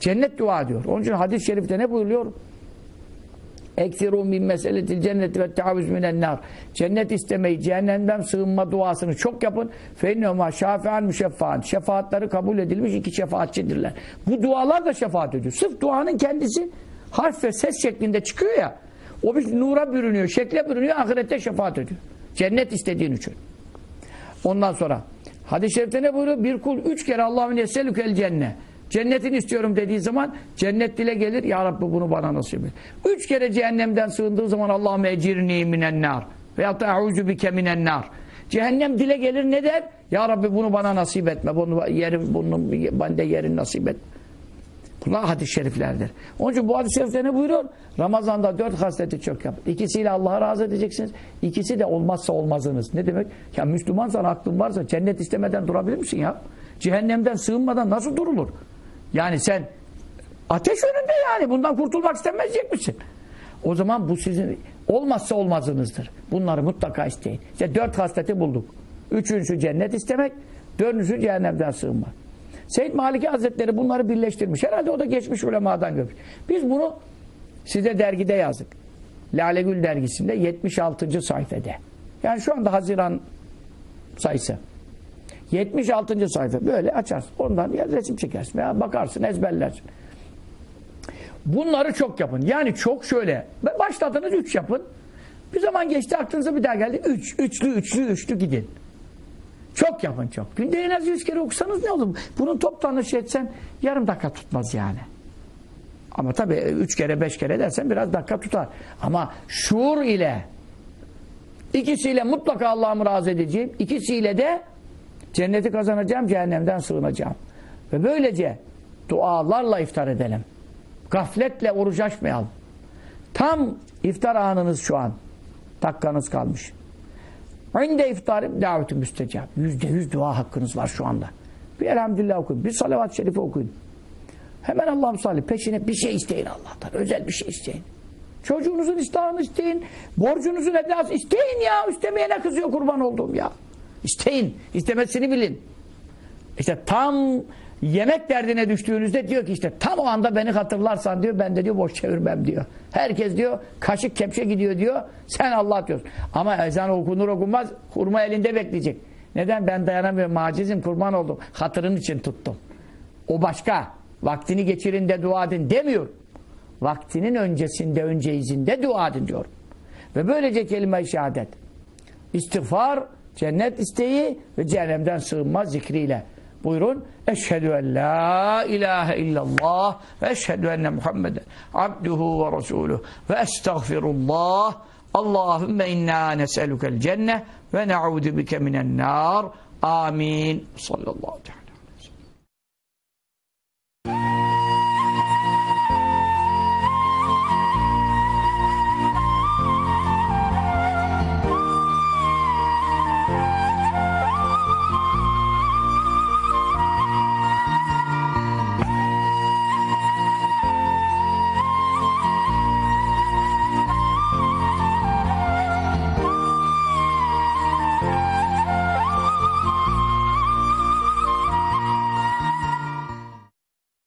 Speaker 1: Cennet dua diyor. Onun için hadis-i şerifte ne buyuruyor? Eksiru min meseletil cenneti ve teavüz minen nar. Cennet istemeyi, cehennemden sığınma duasını çok yapın. Feinnehuma şafi'an müşeffa'an. Şefaatleri kabul edilmiş iki şefaatçidirler. Bu dualar da şefaat ediyor. Sırf duanın kendisi harf ve ses şeklinde çıkıyor ya. O bir nura bürünüyor, şekle bürünüyor, ahirette şefaat ediyor. Cennet istediğin için. Ondan sonra hadis-i şerifte ne buyuruyor? Bir kul üç kere Allah'ın yeselükel cennet. Cennetin istiyorum dediği zaman cennet dile gelir. Ya Rabbi bunu bana nasip et. Üç kere cehennemden sığındığı zaman Allahümme ecirni minen nar. Veyahut da eûzü bike minen nar. Cehennem dile gelir ne der? Ya Rabbi bunu bana nasip etme. Bunu, yerim, bunu, bende yerin nasip et. Bunlar hadis-i şeriflerdir. Onun için bu hadis-i şerifte ne buyuruyor? Ramazan'da dört hasleti çok yapın. İkisiyle Allah'a razı edeceksiniz. İkisi de olmazsa olmazınız. Ne demek? Ya Müslümansan aklın varsa cennet istemeden durabilir misin ya? Cehennemden sığınmadan nasıl durulur? Yani sen ateş önünde yani. Bundan kurtulmak istemeyecek misin? O zaman bu sizin olmazsa olmazınızdır. Bunları mutlaka isteyin. İşte dört hasleti bulduk. Üçüncüsü cennet istemek. Dördüncüsü cehennemden sığınmak. Seyyid Maliki Hazretleri bunları birleştirmiş. Herhalde o da geçmiş ulemadan görmüş. Biz bunu size dergide yazdık. Lale Gül dergisinde 76. sayfede. Yani şu anda Haziran sayısı. 76. sayfa. Böyle açarsın. Ondan ya resim çekersin veya bakarsın, ezberlersin. Bunları çok yapın. Yani çok şöyle. Başladınız üç yapın. Bir zaman geçti aklınıza bir daha geldi. Üç, üçlü, üçlü, üçlü gidin. Çok yapın çok. Günde en az yüz kere okusanız ne olur? Bunun toplamını şey etsen yarım dakika tutmaz yani. Ama tabii üç kere beş kere dersen biraz dakika tutar. Ama şuur ile ikisiyle mutlaka Allah'ımı razı edeceğim. İkisiyle de cenneti kazanacağım, cehennemden sığınacağım. Ve böylece dualarla iftar edelim. Gafletle oruç açmayalım. Tam iftar anınız şu an. Dakikanız kalmış. İnde iftarım davetü müstecab. Yüzde yüz dua hakkınız var şu anda. Bir elhamdülillah okuyun. Bir salavat-ı şerife okuyun. Hemen Allah'ım salli. Peşine bir şey isteyin Allah'tan. Özel bir şey isteyin. Çocuğunuzun istahını isteyin. Borcunuzun edası isteyin ya. İstemeyene kızıyor kurban olduğum ya. İsteyin. İstemesini bilin. İşte tam yemek derdine düştüğünüzde diyor ki işte tam o anda beni hatırlarsan diyor ben de diyor boş çevirmem diyor. Herkes diyor kaşık kepçe gidiyor diyor. Sen Allah diyorsun. Ama ezan okunur okunmaz hurma elinde bekleyecek. Neden? Ben dayanamıyorum. Macizim kurban oldum. Hatırın için tuttum. O başka. Vaktini geçirin de dua edin demiyor. Vaktinin öncesinde önce izinde dua edin diyor. Ve böylece kelime-i şehadet. İstiğfar, cennet isteği ve cehennemden sığınma zikriyle. Buyurun. Eşhedü en la ilahe illallah ve eşhedü enne Muhammeden abduhu ve resuluhu ve estağfirullah. Allahümme inna nes'elukel cenne ve ne'udu bike minen nar. Amin. Sallallahu aleyhi.